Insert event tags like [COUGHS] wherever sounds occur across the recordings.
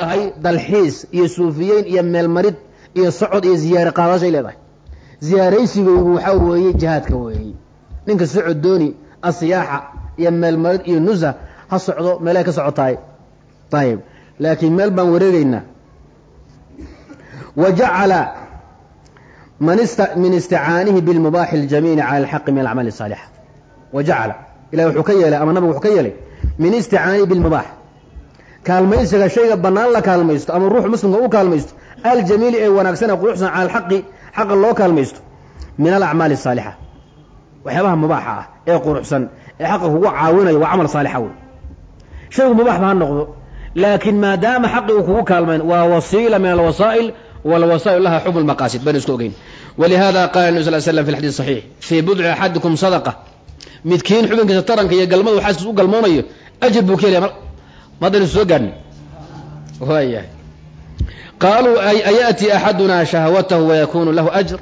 tahay dalxiis iyo suufiyeyn iyo meelmarid iyo socod iyo ziyaare qaadashay leedahay ziyaaraysigaygu waxaa weeye jihaadka weeye ninka socod dooni asiyaaxa iyo meelmarid iyo nusa ha socdo meelay ka socotahay ayib laakiin meel baan wareegaynaa wa jacala min isticaanihi bilmubaaxi اljamiili cala alxaqi min alacmaali الsaalixa wa jacala ilahi wuxuu ka yeelay ama nabigu wuxuu ka yeelay min isticaanihi bilmubaax kaalmaysiga shayga bannaan la kaalmaysto ama ruux muslimka u kaalmaysto aljamiili ee wanaagsan ee quruxsan cala xaqa loo kaalmaysto min alacmaali الsaalixa waxyaabaha mubaaxa ah ee quruxsan ee xaqa kugu caawinayo waa camal saalixa wey shaygu mubaaxba ha noqdo laakiin maadaama xaqi uu kugu kaalmayn waa wasiila min alwasaa'il walwasaa'il laha xub lmaqaasid baynu isku ogeyn. Walihada qala nabi sal slam fi xadis saxiix fii budci axadikum sadaqa. Midkiin xubinkiisa taranka iyo galmadu xaaskiis u galmoonayo ajir buu ka helaya madaynu soo gaadhnay waayahay qaaluu ayaأti axaduna shahwatahu wayakunu lahu ajr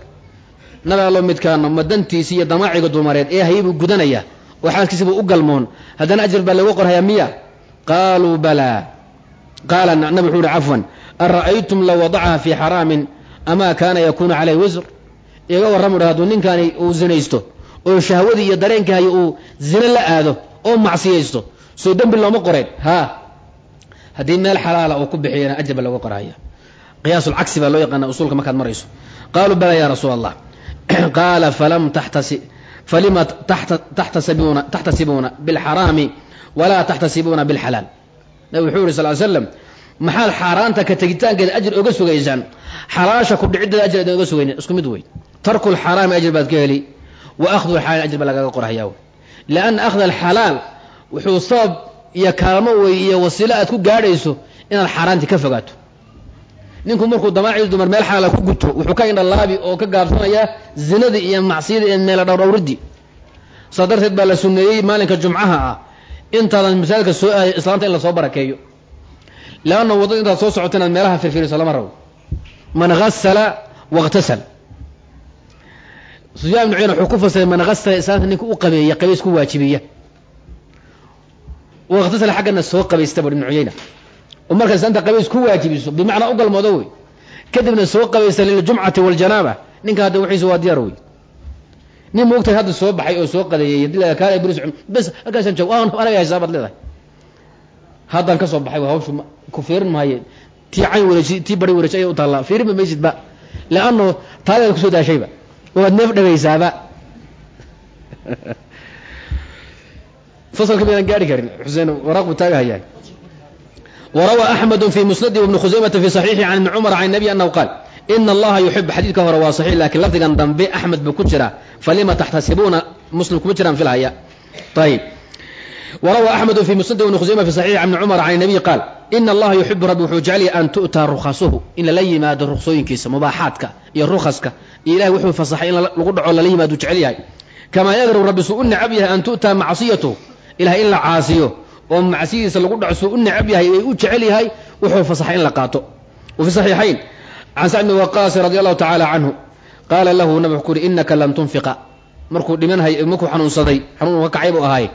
nabi allo midkaano ma dantiisi iyo damaaciga dumareed ee hayay buu gudanaya oo xaaskiisibuu u galmoon haddana ajir baa lagu qorhayaa miya qaaluu balaa qaala nabi wuxuu uhi cafwan ara'aytum low wadacaha fii xaraamin amaa kaana yakunu calayh wisr iga warramu dha hadduu uu zinaysto oo shahwadii iyo dareenkaayo uu zine la aado oo macsiyaysto soo dembi looma qoreen haa haddii meel xalaala uu ku bixiyana ajir baa lagu qorhaya qiyaasulcagsi baa loo yaqaana usulka markaad marayso. Qaaluu balaa ya rasuul allah [CLEARS THROAT] qaala falam taxtasi falima taxtasibuuna taxtasibuuna bilxaraami walaa taxtasibuuna bilxalaal. Nabi wuxuu yihi sal slam maxaad xaaraanta ka tegitaankeeda ajir oga sugaysaan? Xalaasha ku dhiciddeeda ajir adan oga sugayn isku mid wey tarku lxaraami ajir baad ka heli wa akhdu lxalaal ajir baa lagaga qorhayaa lianna akhda alxalaal wuxuu sabab iyo kaalmo wey iyo wasiilo aad ku gaadhayso inaad xaaraantii ka fogaato. Ninku markuu damaaciis dumar meel xalaala ku guto wuxuu ka indhalaabi oo ka gaabsanayaa zinadii iyo macsiyadii ee meela dhowrdhowridii saa darteed baa la suneeyey maalinka jumcaha ah intaadan masaajidka soo aaday islaanta in la soo barakeeyo. Leanna waddada intaad soo socoto inaad meelaha firfiriso lama rabo man hasala wakhtasal sufyaan ibnu cuyayna wuxuu ku fasiray man hasala islaanta ninka u qabeeya qabays ku waajibiya wakhtasala xaggana soo qabaysta bur ibnu cuyayna oo markaa islaanta qabays ku waajibiso bimacnaa u galmoodo wey. Kadibna soo qabaysta liljumcati waljanaaba ninka hadda wixiisa waa diyaar wey. Nin moogtahay hadda soo baxay oo soo qadeeyey kaale bris bes halkaasaan joog anaga hisaabaad leedahay. Haddaan ka soo baxay hawshu ku fiirin maaye. Tii cayn wareeji tii bari wareeji ayay u taallaa. Fiirinba maysid ba. Leanno taadaad ku soo daashayba waad neef dhagaysaaba [LAUGHS] faslka midaan gaari karin xuseen waraaq buu taagahayaa warawa axmedu fii musnadi wbnu khusaymata fii saxiixi can ibni cumar can nebi annahu qaal ina allaha yuxib xadiidka hore waa saxiix laakiin lafdigan dambe axmed buu ku jiraa falima taxtasibuuna muslim kuma jiraan filhaya ayib warawa axmedu fii musnadi wbnu khusayma fi saxiixi can ibni cumar can nebiy qaal ina allaha yuxibu rabbi wuxuu jecelyay an tu'taa rukhasuhu in lala yimaado ruksooyinkiisa mubaaxaadka iyo rukaska iyo ilahay wuxuu fasaxay in lagu dhaco lala yimaado jecel yahay kamaa yaqdaru rabbi suu u nacab yahay an tu'taa macsiyatuh ilahay in la caasiyo oo macsidiisa lagu dhaco suu u necab yahay ay u jecel yahay wuxuu fasaxay in la qaato. Wa saxiixayn can sacd bn waqaasi radi allahu tacaala canhu qaala lahu nabig wuxuu uhi inaka lan tunfiqa. Markuu dhimanhay markuu xanuunsaday xanuun ka kacay buu ahaay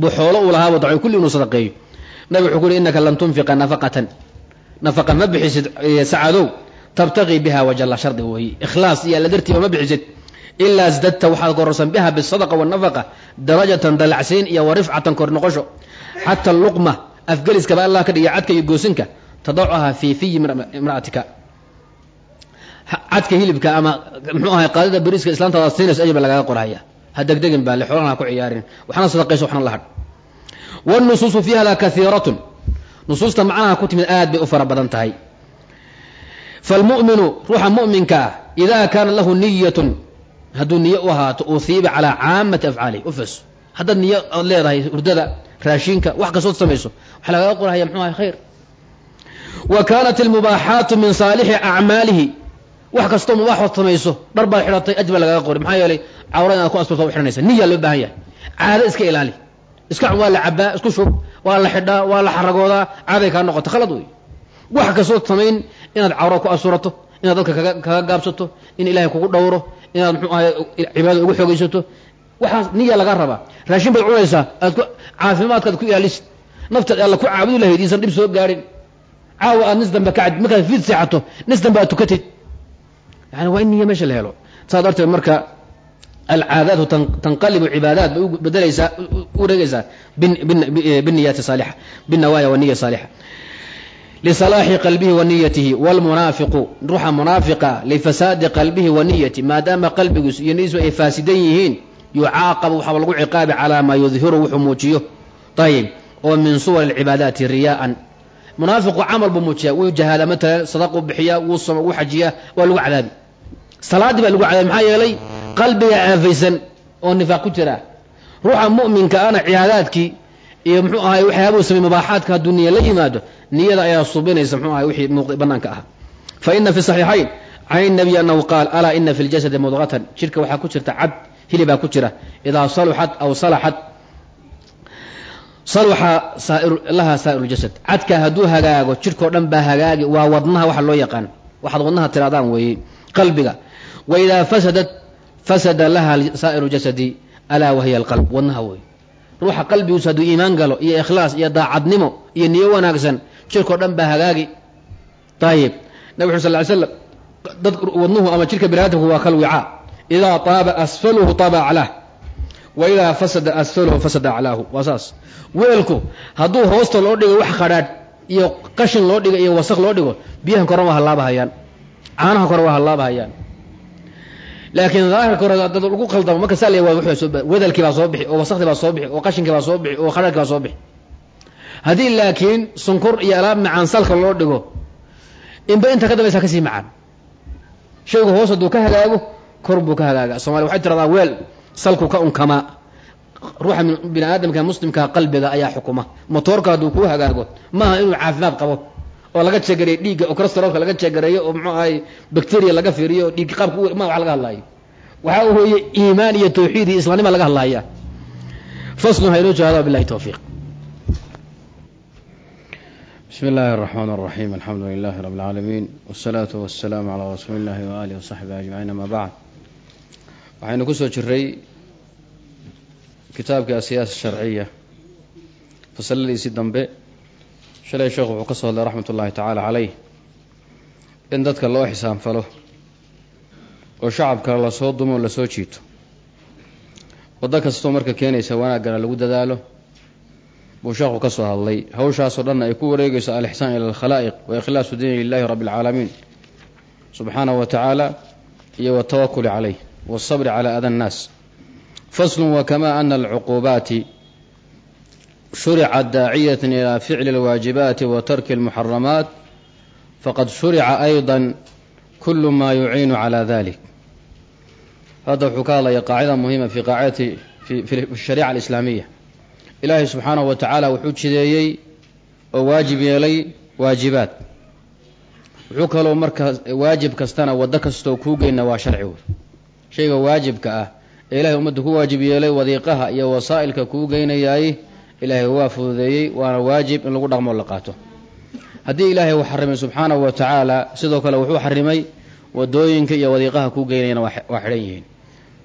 buu xoolo uu lahaaba dacay kulli inuu sadaqeeyo. Nabig wuxuu ku uhi inaka lan tunfiqa nafaqatan. Nafaqa ma bixisid sacadow tabtaqii biha wajalla shardi weeye ikhlaas iyo alla dartiiba ma bixisid. Ilaa sdadta waxaad kororsan biha bisadaqa wanafaqa darajatan dalacsiin iyo wa rifcatan kor noqosho. Xata luqma afgeliskaba allah ka dhiga cadka iyo goosinka tadacuhaa fii fiyi imra'atika. Cadka hilibka ama mxuu ahay qaadida beriiska islaantaada siinayso ajba lagaga qorhaya ha degdegin baa le xoolana ha ku ciyaarin. Waxna sadaqayso waxna la hadh. Wاnusuusu fi hada kaiiratun nusuusta macnaha ku timid aad bay u fara badan tahay. Falmu'minu ruuxa mu'minka ah ida kaana lahu niyatun hadduu niyo u ahaato uhiiba calaa caamati afcaalihi ufas haddaad niyo ood leedahay hurdada raashinka wax kastood samayso waxaa lagaga qorhaya mxuu ahay khayr. Wa kaanat almubaaxaatu min saalixi acmaalihi. Wax kastoo mubaaxood samayso dhar baad xidhatay aj lagaga qori maxaa yeelay cawra inaad ku asturta xidhanaysa niyaa loo baahan yahay. Caado iska ilaali. Iska waa la cabaa isku shub waa la xidhaa waa la xaragoodaa caaday kaa noqota khalad wey wax kastood samayn inaad cawra ku asurato inaad dadka kaga gaabsato in ilaahay kugu dhowro inaad mxuu ahay cibaadada ugu xoogaysato waxaas niya laga rabaa. Raashin baad cunaysaa aad caafimaadkaad ku ilaalisid naftaad alla ku caabudi lahayd iisan dhib soo gaadhin caawa aad nis dambe kacad markaad fiid seexato nis dambe aad tukatid. Yani waa in niya meesha la helo. Saas darteed marka alcaadaatu tanqalibu cibaadaat bay bedelaysaa u wareegaysaa biniyaati saalixa. Binawaaya waniya saalixa lisalaaxi qalbihi wa niyatihi wlmunaafiqu ruuxa munaafiqa lifasaadi qalbihi wa niyati maadaama qalbigiisu iyo niyadiisu ay faasidan yihiin yucaaqabu waxaaba lagu ciqaabi calaa maa yudhiru wuxuu muujiyo ayib oo min suwar alcibaadaati riyaaan munaafiqu camal buu muujiya wuu jahaada matalan sadaqu bixiyaa wuu somo wuu xajiyaa waa lagu cadaabi salaaddii baa lagu cadaabi maxaa yeelay qalbiga aafaysan oo nifaaq ku jira ruuxa mu'minka ana cibaadaadkii iyo muxuu ahay waxyaabuu samey mubaaxaadka hadduu niya la yimaado niyada ayaa subinaysa muxuu ahay wixii muuqday bannaanka ah. Fa ina fi saxiixayn can nabiy anahu qaal alaa ina fi ljasadi mudqatan jidhka waxaa ku jirta cad hilibaa ku jira. Idaa saluxat aw salaxat saluxa laha saa'ir cadka hadduu hagaago jidhkao dhan baa hagaagi. Waa wadnaha waxa loo yaqaan. Waxaad wadnaha tiraadaan weeye qalbiga. Wa idaa fasada laha saa'iru jasadi alaa wahiya alqalb wadnaha wey ruuxa qalbigiisu hadduu iimaan galo iyo ikhlaas iyo daacadnimo iyo niyo wanaagsan jirkao dhan baa hagaagi. Ayib nabig uri sal ly slam dad wadnuhu ama jirka biniaadamku waa kal wicaa idaa taaba asfaluhu taaba aclaah wa idaa fasada asfaluhu fasada aclaahu waa saas. Weelku hadduu hoosta loo dhigo wax qadhaadh iyo qashin loo dhigo iyo wasaq loo dhigo biyahan koran waa hallaabahayaan caanaha kore waa hallaabahayaan laakiin daahirka hore dad lagu qaldamo marka saa la wadalkii baa soo bixi oo wasakdii baa soo bixi oo qashinkii baa soo bixi oo khadhaadkii baa soo bixi. Haddii laakiin sunkor iyo alaab macaan salka loo dhigo inba inta ka dambaysa ka sii macaan. Shaygu hoos hadduu ka hagaago kor buu ka hagaaga somalia waxay tiradaa weel salku ka unkamaa ruuxa bini aadamka muslimka qalbiga ayaa xukuma. Motoorka hadduu kuu hagaago maaha inuu caafimaad qabo oo laga jeegareeyo dhiigga oo cholesteroolka laga jeegareeyo oo muxuu ahay bacteria laga fiiriyo dhiig qaabka ma wax laga hadlaayo. Waxaa weeye iimaan iyo tawxiid iyo islaanima laga hadlaaya. Faslun haynoo jahada billahi tawfiiq. Bismi illaahi araxmaan araxiim alxamdu lilahi rabi اlcaalamiin wsalaatu wasalaamu calaa rasuuli illahi wasaxbihi ajmaciin ama bacd waxaynu ku soo jiray kitaabkii asiyaasa sharciya fasaladiisii dambe shalay sheekhu wuxuu ka soo hadlay raxmat ullaahi tacaala caleyh in dadka loo xisaanfalo oo shacabka la soo dumo o la soo jiito. Waddo kastoo marka keenaysa wanaaggana lagu dadaalo buu sheekhu ka soo hadlay. Hawshaasoo dhanna ay ku wareegayso alixsaan ila alkhalaa'iq wa ikhlaasu diini lilahi rabbi alcaalamiin subxaanahu wa tacaala iyo watawakuli caleyh waasabri calaa ada annaas faslun wakama ana alcuquubaati shuricat daaciyatan ilaa ficli alwaajibaati wa tarki almuxaramaat faqad shurica ayda kulu maa yuciinu calaa dalik hadda wuxuu ka hadlaya qaacida muhima fi qaacidati fi shariica alislaamiya ilaahay subxaanahu wa tacaala wuxuu jideeyey oo waajib yeelay waajibaad wuxuu kaloo marka waajib kastana waddo kastoo kuu geyna waa sharci wey shayga waajibka ah ee ilahay ummadda ku waajib yeelay wadiiqaha iyo wasaa'ilka kuu geynayaay ilaahay waa fududeeyey waana waajib in lagu dhaqmo la qaato. Haddii ilaahay uu xarimay subxaanahu wa tacaala sidoo kale wuxuu xarimay waddooyinka iyo wadiiqaha kuu geynayana waa xidhan yihiin.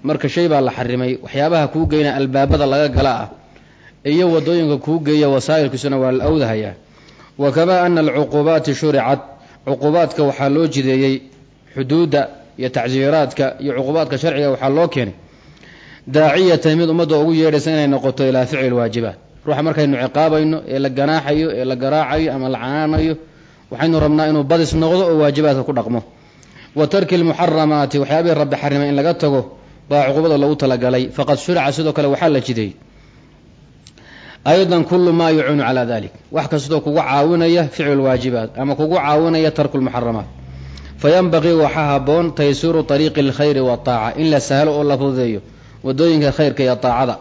Marka shay baa la xarimay waxyaabaha kuu geynaya albaabada laga gala ah iyo waddooyinka kuu geeya wasaa'ilkiisuna waa la awdahayaa wa kamaa ana alcuquubaati shuricat cuquubaadka waxaa loo jideeyey xuduudda iyo tacsiiraadka iyo cuquubaadka sharciga waxaa loo keenay daaciyatan mid ummadda ugu yeedhaysa inay noqoto ilaa ficli lwaajibaat ruuxa markaynu ciqaabayno ee la ganaaxayo ee la garaacayo ama la canaanayo waxaynu rabnaa inuu badis noqdo oo waajibaadka ku dhaqmo. Wa tarki lmuxaramaati waxyaabihii rabbi xarimay in laga tago baa cuquubada lagu talagalay. Faqad shurica sidoo kale waxaa la jideeyey aydan kulu maa yuciinu calaa dalik wax kastoo kugu caawinaya ficlu lwaajibaat ama kugu caawinaya tarku lmuxaramaat fayanbaqii waxaa haboon taysiiru ariiqi alkhayri waaaca in la sahlo oo la fududeeyo. Wadooyinka khayrka iyo aacada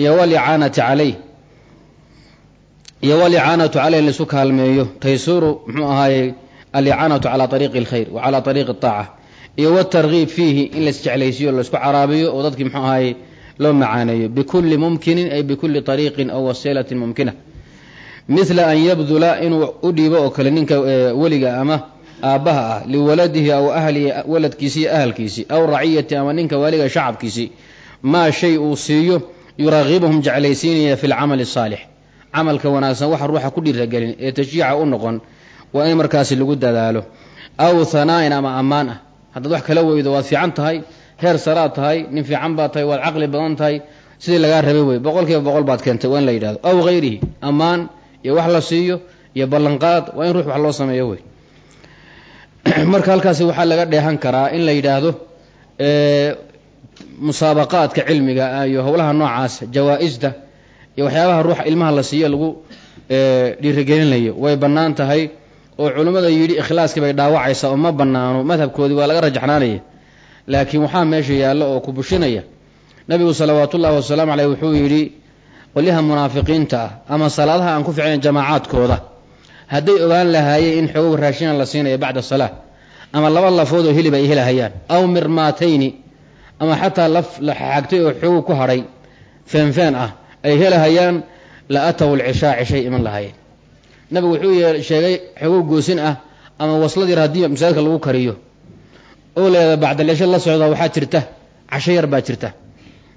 iyo walicaanati caleyh iyo walicaanatu in laisu kaalmeeyo. Taysiiru mxuu ahaayey alicaanatu calaa ariiqi alkhayr wa calaa ariiqi aaca iyo watargiib fiihi in laisjeclaysiyo la isku caraabiyo oo dadkii mxuu ahaayey loo macaaneeyo. Bikulli mumkinin ay bikulli ariiqin aw wasiilatin mumkina. Mila an yabdula inuu u dhiibo oo kale ninka weliga ama aabbaha ah liwaladihi aw ahlihi waladkiisii iyo ahalkiisii aw raciyati ama ninka waaliga shacabkiisii maa shay uu siiyo yuragibuhum jeclaysiinaya fi lcamali asaalix camalka wanaagsan waxa ruuxa ku dhiiragelin ee tashjiica u noqon waa in markaasi lagu dadaalo. Aw hanaa'in ama ammaan ah. Haddaad wax kala weydo waad fiican tahay heer saraad tahay nin fiican baad tahay waad caqli badan tahay sidii lagaa rabay wey. Boqol kiiba boqol baad keentay waa in la yidhahdo aw hayrihi ammaan iyo wax la siiyo iyo ballanqaad waa in ruux wax loo sameeyo wey. [CLEARS THROAT] Marka halkaasi waxaa laga dheehan karaa in la yidhaahdo musaabaqaadka cilmiga iyo howlaha noocaas jawaa-ista iyo waxyaabaha ruuxa ilmaha la siiyo lagu dhiirigelinayo way bannaan tahay oo culimmada yidhi ikhlaaskii bay dhaawacaysaa oo ma bannaano madhabkoodii waa laga rajaxnaanaya laakiin waxaa meesha yaalla oo ku bushinaya nabigu salawaatullaahi wasalaamu caleyh wuxuu yidhi qolyaha munaafiqiinta ah ama salaadaha aan ku ficnayn jamaacaadkooda hadday ogaan lahaayeen in xoogow raashina la siinaya bacda salaa ama laba lafood oo hilib ay helahayaan aw mirmaatayni ama xataa laf la xagtay oo xoogow ku hadhay feenfeen ah ay helahayaan la ataw lcishaa cishay iman lahaayeen nabigu wuxuu sheegay xoogow goosin ah ama waslad yar haddii masaajidka lagu kariyo. Oo leeda bacdalcisho la socda waxaa jirta casho yar baa jirta.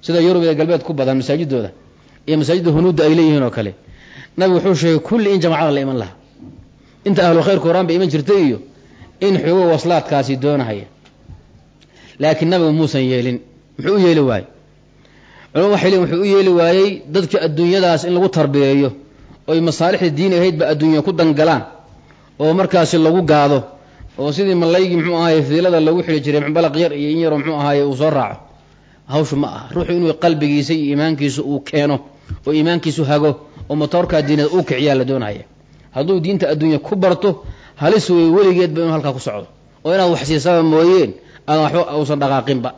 Sida yurub iyo galbeed ku badan masaajidooda iyo masaajidda hunuudda ay leeyihiin oo kale. Nabigu wuxuu sheegay kulli in jamacada la iman lahaa. Inta ahlu khayrka horaan ba iman jirtay iyo in xoogo waslaadkaasi doonahaya laakiin nabigu muusan yeelin. Muxuu u yeeli waayey culama waxay leeyiin wuxuu u yeeli waayey dadka adduunyadaas in lagu tarbiyeeyo oy masaalixda diini ahaydba adduunya ku dangalaan oo markaasi lagu gaado oo sidii malaygii muxuu ahaye fiilada lagu xidhi jiray balaq yar iyo in yaroo muxuu ahaye uu soo raaco. Hawshu ma aha. Ruuxu inuu qalbigiisa iyo iimaankiisu uu keeno oo iimaankiisu hago oo motoorkaa diinada uu kiciyaa la doonaya hadduu diinta adduunya ku barto halis wey weligeedba inuu halkaa ku socdo. Oo inaad wax siisaba mooyeen aan waxba uusan dhaqaaqinba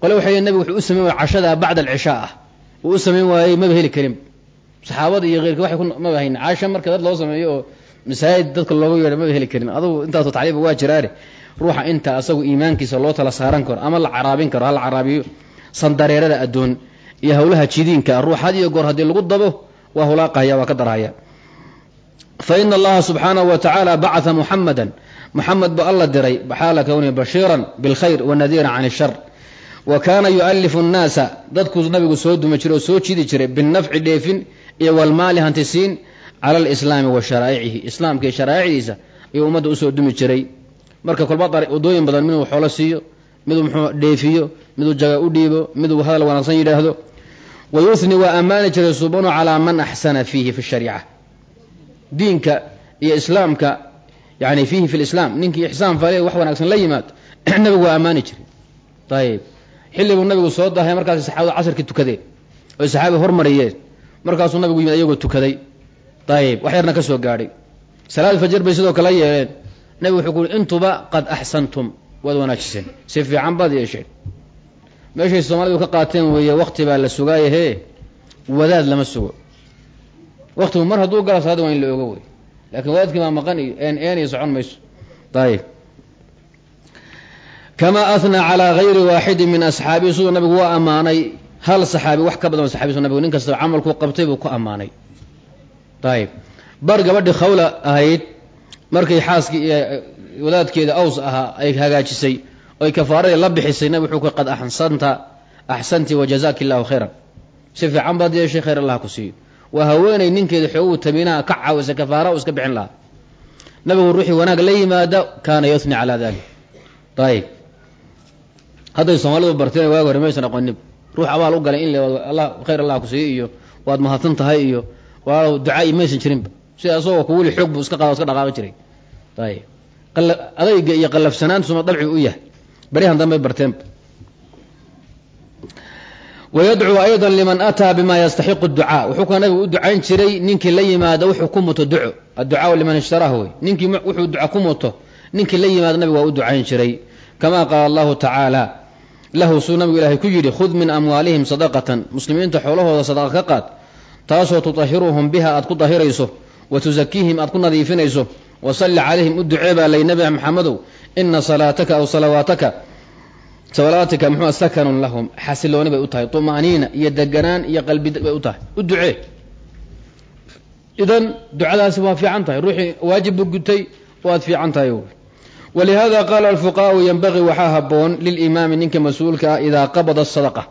qole waxay nabigu wuxuu u samayn waayey cashadaa bacda alcishaa ah. Uu u samayn waayey maba heli karin. Saxaabada iyo keyrka waxay ku maba hayn casha marka dad loo sameeyo oo dadka loogu yeedha maba heli karin. Adugu intaasoo tacliiba waa jiraane ruuxa inta asagu iimaankiisa loo tala saaran karo ama la caraabin karo ha la caraabiyo sandareerada adduun iyo howlaha jidiinka ruux iyo goor haddii lagu dabo waa hulaaqahaya waa ka darhaya fa ina allaha subxaanahu wa bacaa muxamadan muxamed bu alla diray xaala kownihi bashiiran bilkhayr wanadiiran can ishar wa kaana yu'alifu nnaasa dadkuu nabigu soo dumi jiray oo soo jidi jiray binafci dheefin iyo walmaali hantisiin cala alislaami wa sharaa'icihi islaamka iyo sharaa'icdiisa ayuu ummadda jiray. Marka kolba wadooyin badan miduu xoolo siiyo miduu muxuu dheefiyo miduu jaga u dhiibo miduu hadal wanaagsan yidhaahdo. Wa yuhni waa ammaani jiray subanu calaa man axsana fiihi fi shariica diinka iyo islaamka yani fiihi fi lislaam ninkii ixsaan fale wax wanaagsan la yimaad [CLEARS THROAT] nabigu waa ammaani jiray ayib xilliguu nabigu soo dahay markaas saxaabadu casarkii tukadeen oy saxaabi hormariyeen markaasuu nabigu yimid ayagoo tukaday. Ayib wax yarna ka soo gaadhay. Salaad fajr bay sidoo kale yeeleen. Nabigu wuxuu ku uhi intuba qad axsantum waad wanaajiseen si fiican baad yeesheen. Meeshay soomaalidu ka qaateen weeye wakti baa la sugaayahee wadaad lama sugo. Waktigu mar hadduu gala salaada waa in la ogo wey laakiin wadaadkii baa maqan iyo een een iyo socon mayso. Ayib kamaa ahnaa calaa gayri waaxidin min asxaabihi siduu nabigu waa ammaanay hal saxaabi wax ka badan saxaabisu nabigu nin kastaba camalkuu qabtay buu ku ammaanay ayib bar gabadhii khawla ahayd markay xaaskii wadaadkeeda aws ahaa ay hagaajisay oy kafaaradii la bixisay nabig wuxuu ku qad axsanta axsanti wajazaki illaahu khayran si fiican baad yeeshay khayr allah ku siiyo waa haweenay ninkeeda xooguu tamiinaha ka caawisa kafaara u iska bixin lahaa nabigu ruuxii wanaag la yimaada kaana yuhni calaa dalik ayib hadday soomaalidu barteen waagi hore maysan aqonin ruux abaal u galay in la khayr allah ku iyo waad mahadsan tahay iyo waa ducaa maysan jirinba sida asagoo kuwili xoog buu iska qaada iska dhaqaaqi jiray. Ayib adayga iyo qallafsanaanta suma u yahay. Baryahan dambay barteenba wayadcuu ayda liman ataa bima yastaxiqu ducaa. Wuxuu ka nabigu u ducayn jiray ninkii la yimaado wuxuu ku muto duco. Adducaau liman ishtarah wey ninkii wuxuu duca ku muto ninkii la yimaado nabigu waa u ducayn jiray. Kama qaala allahu tacaala lahu suu nabigu ilaahay ku yidhi khud min amwaalihim sadaqatan. Muslimiinta xoolahooda sadaqa ka qaad taasoo tutahiruhum biha aad ku dahirayso wa tusakiihim aad ku nadiifinayso wa salli calayhim u ducee baa lay nabi maxamedow ina salaataka aw salawaataka salawaatika muxua sakanun lahum. Xasilooni bay u tahay tuma'niina iyo deganaan iyo qalbi bay u tahay u ducee. Idan ducadaasi waa fiican tahay ruuxii waajib buu gutay waad fiican tahay walihada qaala alfuqaau yanbagii waxaa haboon lilimaami ninka mas'uulka ah idaa qabada sadaqa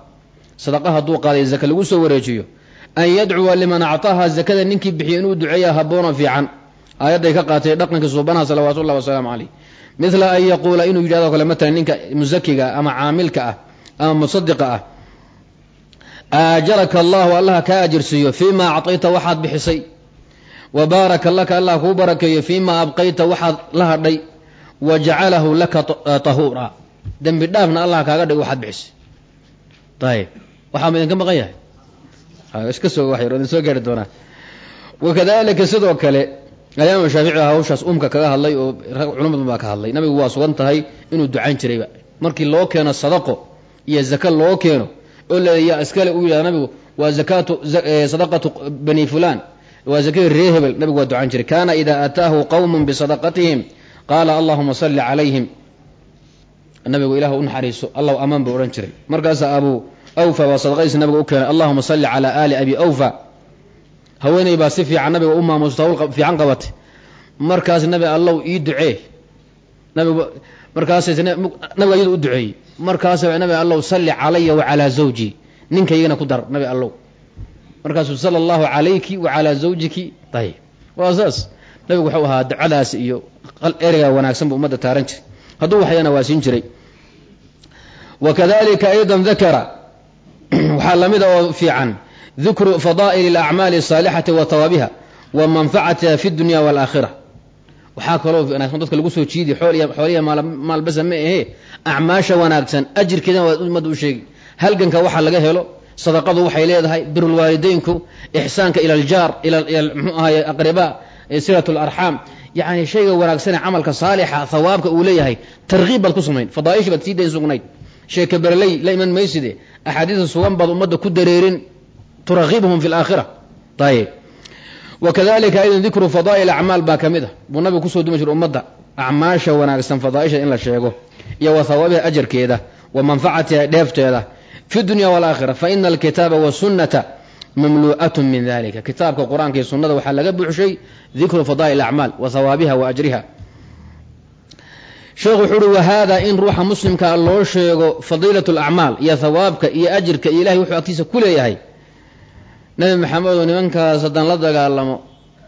sadaqa hadduu qaaday zaka lagu soo wareejiyo an yadcuwa liman actaaha zakada ninkii bixiya inuu duceeya habboonoo fiican aayadday ka qaatay dhaqankii suubanaha salawaatu ullahi wasalaamu caleyh midla an yaquula inuu yidhahdo kale matalan ninka musakiga ama caamilka ah ama musadiqa ah aajaraka allahu allaha kaa ajirsiiyo fii ma acطayta waxaad bixisay wa baaraka laka allah kuu barakeeyo fii ma abqayta waxaad la hadhay wa laka tahuura dembi dhaafna allah kaaga dhig waxaad bixisay. Ayib waxaa idinka maqan yahay? Iska soo yar idin soo gaari doonaa. Wakadalika sidoo kale alimaam shaafici hawshaas umka kaga hadlay oo culamo badan baa ka hadlay. Nabigu waa sugan tahay inuu ducayn jirayba markii loo keeno sadaqo iyo zaka loo keeno oo leeya iskale uu yidhahda nabigu waa zakaatu sadaqatu bani fulan waa zakadii ree hebel nabigu waa ducan jiray. Kana ida ataahu qowm bisadaqatihim qaala allahuma salli calayhim nabigu ilah u naxariiso allah amaan buu odhan jiray. Markaasa abu awfa baa sadaqadiisa nabiga u keenay allahuma salli calaa aali abi awfa. Haweeney baa si fiican nabiga u maamusta hawl fiican qabatay. Markaas nabi allow ii ducee. Nabigu markaas nabiga iyadu u duceeyey. Markaas nabi allow salli calaya wa calaa zawji. Ninkaygana ku dar nabi allow markaasuu sala allahu calayki wa calaa zawjiki. Ayib waa saas. Nabigu wuxuu ahaa ducadaas iyo ereyga wanaagsan buu ummadda taaran jiray. Hadduu waxyana waa siin jiray. Wa kadalika ayda dakara [CLEARS THROAT] waxaa lamida oo fiican. Dikru fadaa'il alacmaali asaalixati wa tawaabiha wa manfacatiha fi dunya waalaakhira waxaa kaloo wanaagsan dadka lagu soo jiidi xooliya maalbasa ma ahee. Acmaasha wanaagsan ajirkeedana waa ummadda u sheegi halganka waxa laga helo sadaqadu waxay leedahay birulwaalideynku ixsaanka ila aljaar ila mxuu ahay aqribaa silat larxaam yacni shayga wanaagsane camalka saalixa hawaabka uu leeyahay tarkiib baad ku samayn fadaa'ishi baad sii dayn sugnayd. Sheeka berley la iman mayside axaadiisa sugan baad ummadda ku dareerin turakibuhum fi laakhira ayib wakadalika aydan dikru fadaa'il acmaal baa ka mid a buu nabigu ku soo dumi jira ummadda acmaasha wanaagsan fadaaisha in la sheego iyo wa hawaabiha ajarkeeda wa manfacatiha dheefteeda. Fi dunya walaakhira faina alkitaaba wasunnata mamlu'at min dalika kitaabka qur'aanka iyo sunnada waxaa laga buuxshay dikru fadaa'il acmaal wa hawaabiha wa ajriha. Sheekhu wuxuu uhi wahada in ruuxa muslimkaa loo sheego fadiilat alacmaal iyo hawaabka iyo ajirka iyo ilahay wuxuu agtiisa ku leeyahay. Nabi maxamed oo nimankaas haddaan la dagaalamo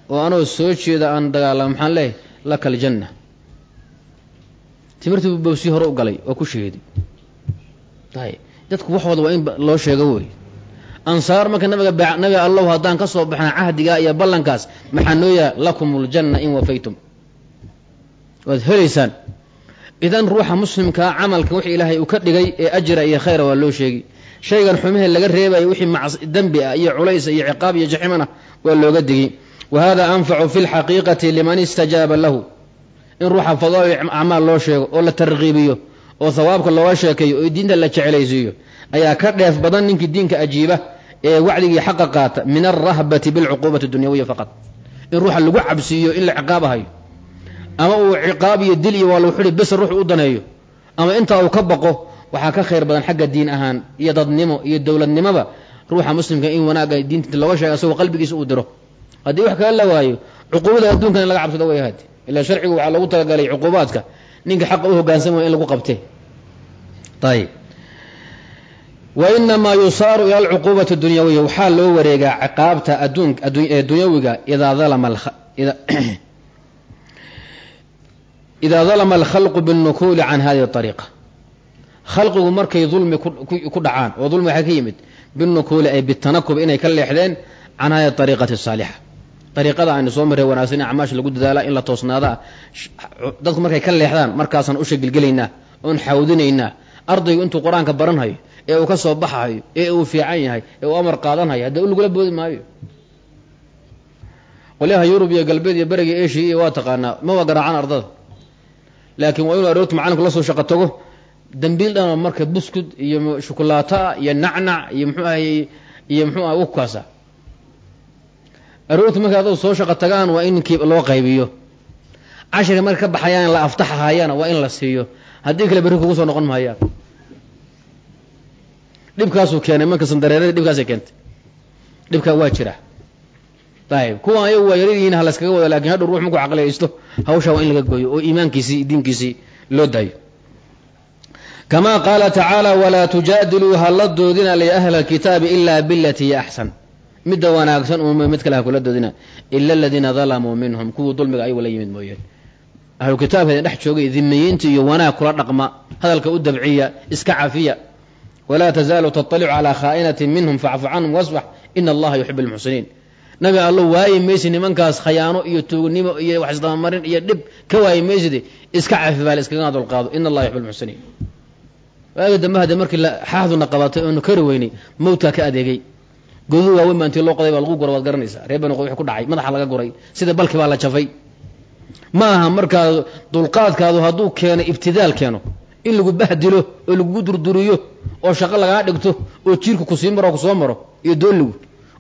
oo anoo soo jeeda aan dagaalamo maxaan leeyahay? Laka aljanna. Timirtii buu bawsii hore u galay oo ku sheeday ayb dadku waxooda waa in loo sheego wey ansaar marka nabiga nabi allow haddaan ka soo baxna cahdigaa iyo ballankaas maxaa lakum ljanna in wafaytum. Waad helaysaan. Idan ruuxa muslimkaa camalka wixii ilaahay uu ka dhigay ee ajra iyo khayra waa loo sheegi shaygan xumihee laga reebayo wixii dembi ah iyo culaysa iyo ciqaab iyo jaximana waa looga digi wa hada anfacu fi lxaqiiqati liman istajaaba lahu. In ruuxa fadaa'il acmaal loo sheego oo la tarkiibiyo oo hawaabka looga sheekeeyo oo diinta la jecelaysiiyo ayaa ka dheef badan ninkii diinka ajiiba ee wacdigii xaqa qaata min alrahbati bilcuquubati dunyawiya faqad in ruuxa lagu cabsiiyo in la ciqaabahayo ama uu ciqaab iyo dil iyo waa lagu xidhi bes ruuxu u daneeyo ama intaa uu ka baqo waxaa ka khayr badan xagga diin ahaan iyo dadnimo iyo dowladnimoba ruuxa muslimka in wanaagga diinta looga sheega asagoo qalbigiisa uu diro. Haddii wax kala la waayo cuquubada adduunkan in laga cabsado way ahaate ilaa sharcigu waxaa loogu talagalay cuquubaadka ninka xaqa u hogaansama in lagu qabte. Ayib wa inamaa yusaaru ila alcuquubati dunyawiya waxaa loo wareegaa ciqaabta adduun dunyawiga idaa dalama [CLEARS THROAT] alkhalqu biاnnukuuli can hadihi ariiqa khalqigu markay dulmi ku dhacaan oo dulmi waxay ka yimid binukuuli ay bitanakub inay ka leexdeen can hadi ariiqati asaalixa ariiqada aynu soo marray wanaagsan in acmaasha lagu dadaala in la toosnaadaa dadku markay ka leexdaan markaasaan usha gelgelaynaa oon xawdinaynaa ardaygu intuu qur'aanka baranhayo ee uu ka soo baxayo ee uu fiican yahay ee uu amar qaadanhayo haddee u lagula boodi maayo. Qolyaha yurub iyo galbeed iyo beriga eshiya iyo waa taqaanaa ma waa garaacaan ardada. Laakiin waa inuu aroorta macalinku la soo shaqo tago dambiil dhanoo marka buskud iyo shukulaataa iyo nacnac iyo mxuu ahay iyo mxuu aha ukaasa aroorta marka adou soo shaqo tagaan waa in ninkii loo qaybiyo. Cashirka marka ka baxayaan la aftaxahayana waa in la siiyo. Haddii kale berri kugu soo noqon mahayaan dhibkaasuu keenay marka sandareeradii dhibkaasay keentay. Dhibkaa waa jira. Ayib kuwan ayagu waa yaradihiin ha layskaga wado laakiin hadhow ruux markuu caqliyaysto. Hawshaa waa in laga gooyo oo iimaankiisii diinkiisii loo daayo. Kama qaala tacaala walaa tujaadiluu ha la doodina li ahla alkitaabi ila bilatii hiya axsan midda wanaagsan un mid kale ha kula doodina ila aladiina dalamuu minhum. Kuwii dulmiga ayagu la yimid mooyeen. Ahlu kitaabka idin dhex joogay dimiyiinta iyo wanaag kula dhaqma hadalka u dabciya iska cafiya walaa tazaalu taطalicu calaa khaa'inatin minhum facfu canhum wasfax ina allaha yuxib almuxsiniin nabi allo waayi maysid nimankaas khayaano iyo tuugnimo iyo wax isdabamarin iyo dhib ka waayi mayside iska cafi baale iskaga dulqaado ina allaha yuxib almuxsiniin waagi dambe hadde markii xaahduna qabatay oonu kari weynay mawtaa ka adeegay goduu waaweyn baa intii loo qoday baa lagu gura waad garanaysaa reer bani wx ku dhacay madaxa laga guray sida balki baa la jafay ma aha markaa dulqaadkaadu hadduu keeno ibtidaal keeno in lagu bahdilo oo lagugu durduriyo oo shaqo lagaa dhigto oo jiirka ku sii maro ku soo maro iyo dooligu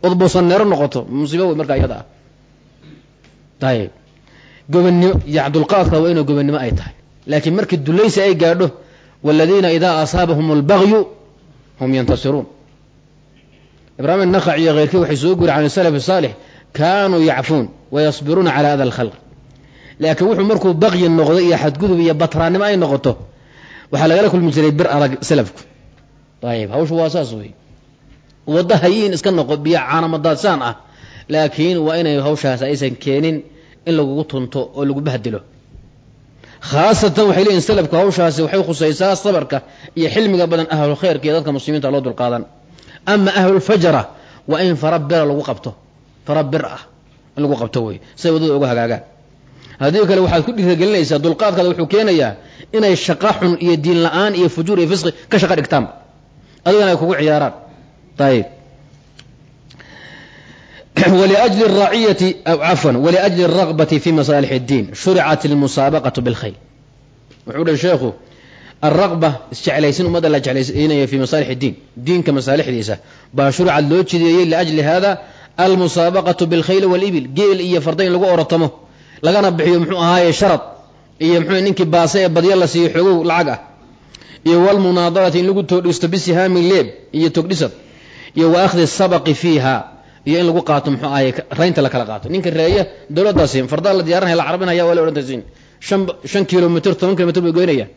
ood boosanneero noqoto musiibo wey markaa iyada ah. Ayib gobannimo iyo dulqaadkaadu waa inuu gobannimo ay tahay. Laakiin markii dulaysi ay gaadho waladiina idaa asaabahum albagyu hum yantasiruun. Ibraahim naqac iyo keyrkii waxay soo guri can salaf saalix kaanuu yacfuun wayasbiruuna calaa ada alkhalq. Laakiin wuxuu markuu baqyi noqdo iyo xadgudub iyo batraannimo ay noqoto waxaa lagala kulmi jiray bir adag salafku. Ayib hawshu waa saas wey waddo hayiin iska noqo biyo caanamadaadsaan ah laakiin waa inay hawshaas aysan keenin in lagugu tunto oo lagu bahdilo. Khaasatan waxay leeyihiin salafku hawshaasi waxay khusaysaa sabarka iyo xilmiga badan ahlu khayrka iyo dadka muslimiinta loo dulqaadan. Ama ahlulfajara waa in fara bira lagu qabto. Fara bir ah in lagu qabto wey siday waddada uga hagaagaan. Haddii kale waxaad ku dhiiragelinaysaa dulqaadkaada wuxuu keenayaa inay shaqa xun iyo diin la-aan iyo fujuur iyo fisqi ka shaqo dhigtaan adigana ay kugu ciyaaraan ayib [CLEARS THROAT] wliأjli الraciyati cafwan wliأjli الرagbati fi masaalix الdiin shuricat اlmusaabaqaة bاlkhayr wuxuu dhi sheekhu alraqba isjeclaysin ummadda la jeclaysiinayo fi masaalix اdiin diinka masaalixdiisa baa shuricad loo jideeyey liأjli hada almusaabaqaةu bاlkhayl wاlibil geel iyo farda in lagu orotamo lagana bixiyo muxuu ahaaye sharad iyo mxuu ninkii baase ee badyo la siiyo xoogow lacag ah iyo wlmunaadarati in lagu toogdhisto bisihaami leeb iyo togdhisad iyo wa akhdi sabaqi fiiha iyo in lagu qaato muxuu ahaye raynta la kala qaato. Ninka reeya dowladdaasi fardaa la diyaarinaya la carabinaya waa la odhantaysiin shan kilomitr toban kilomitr bay goynaya.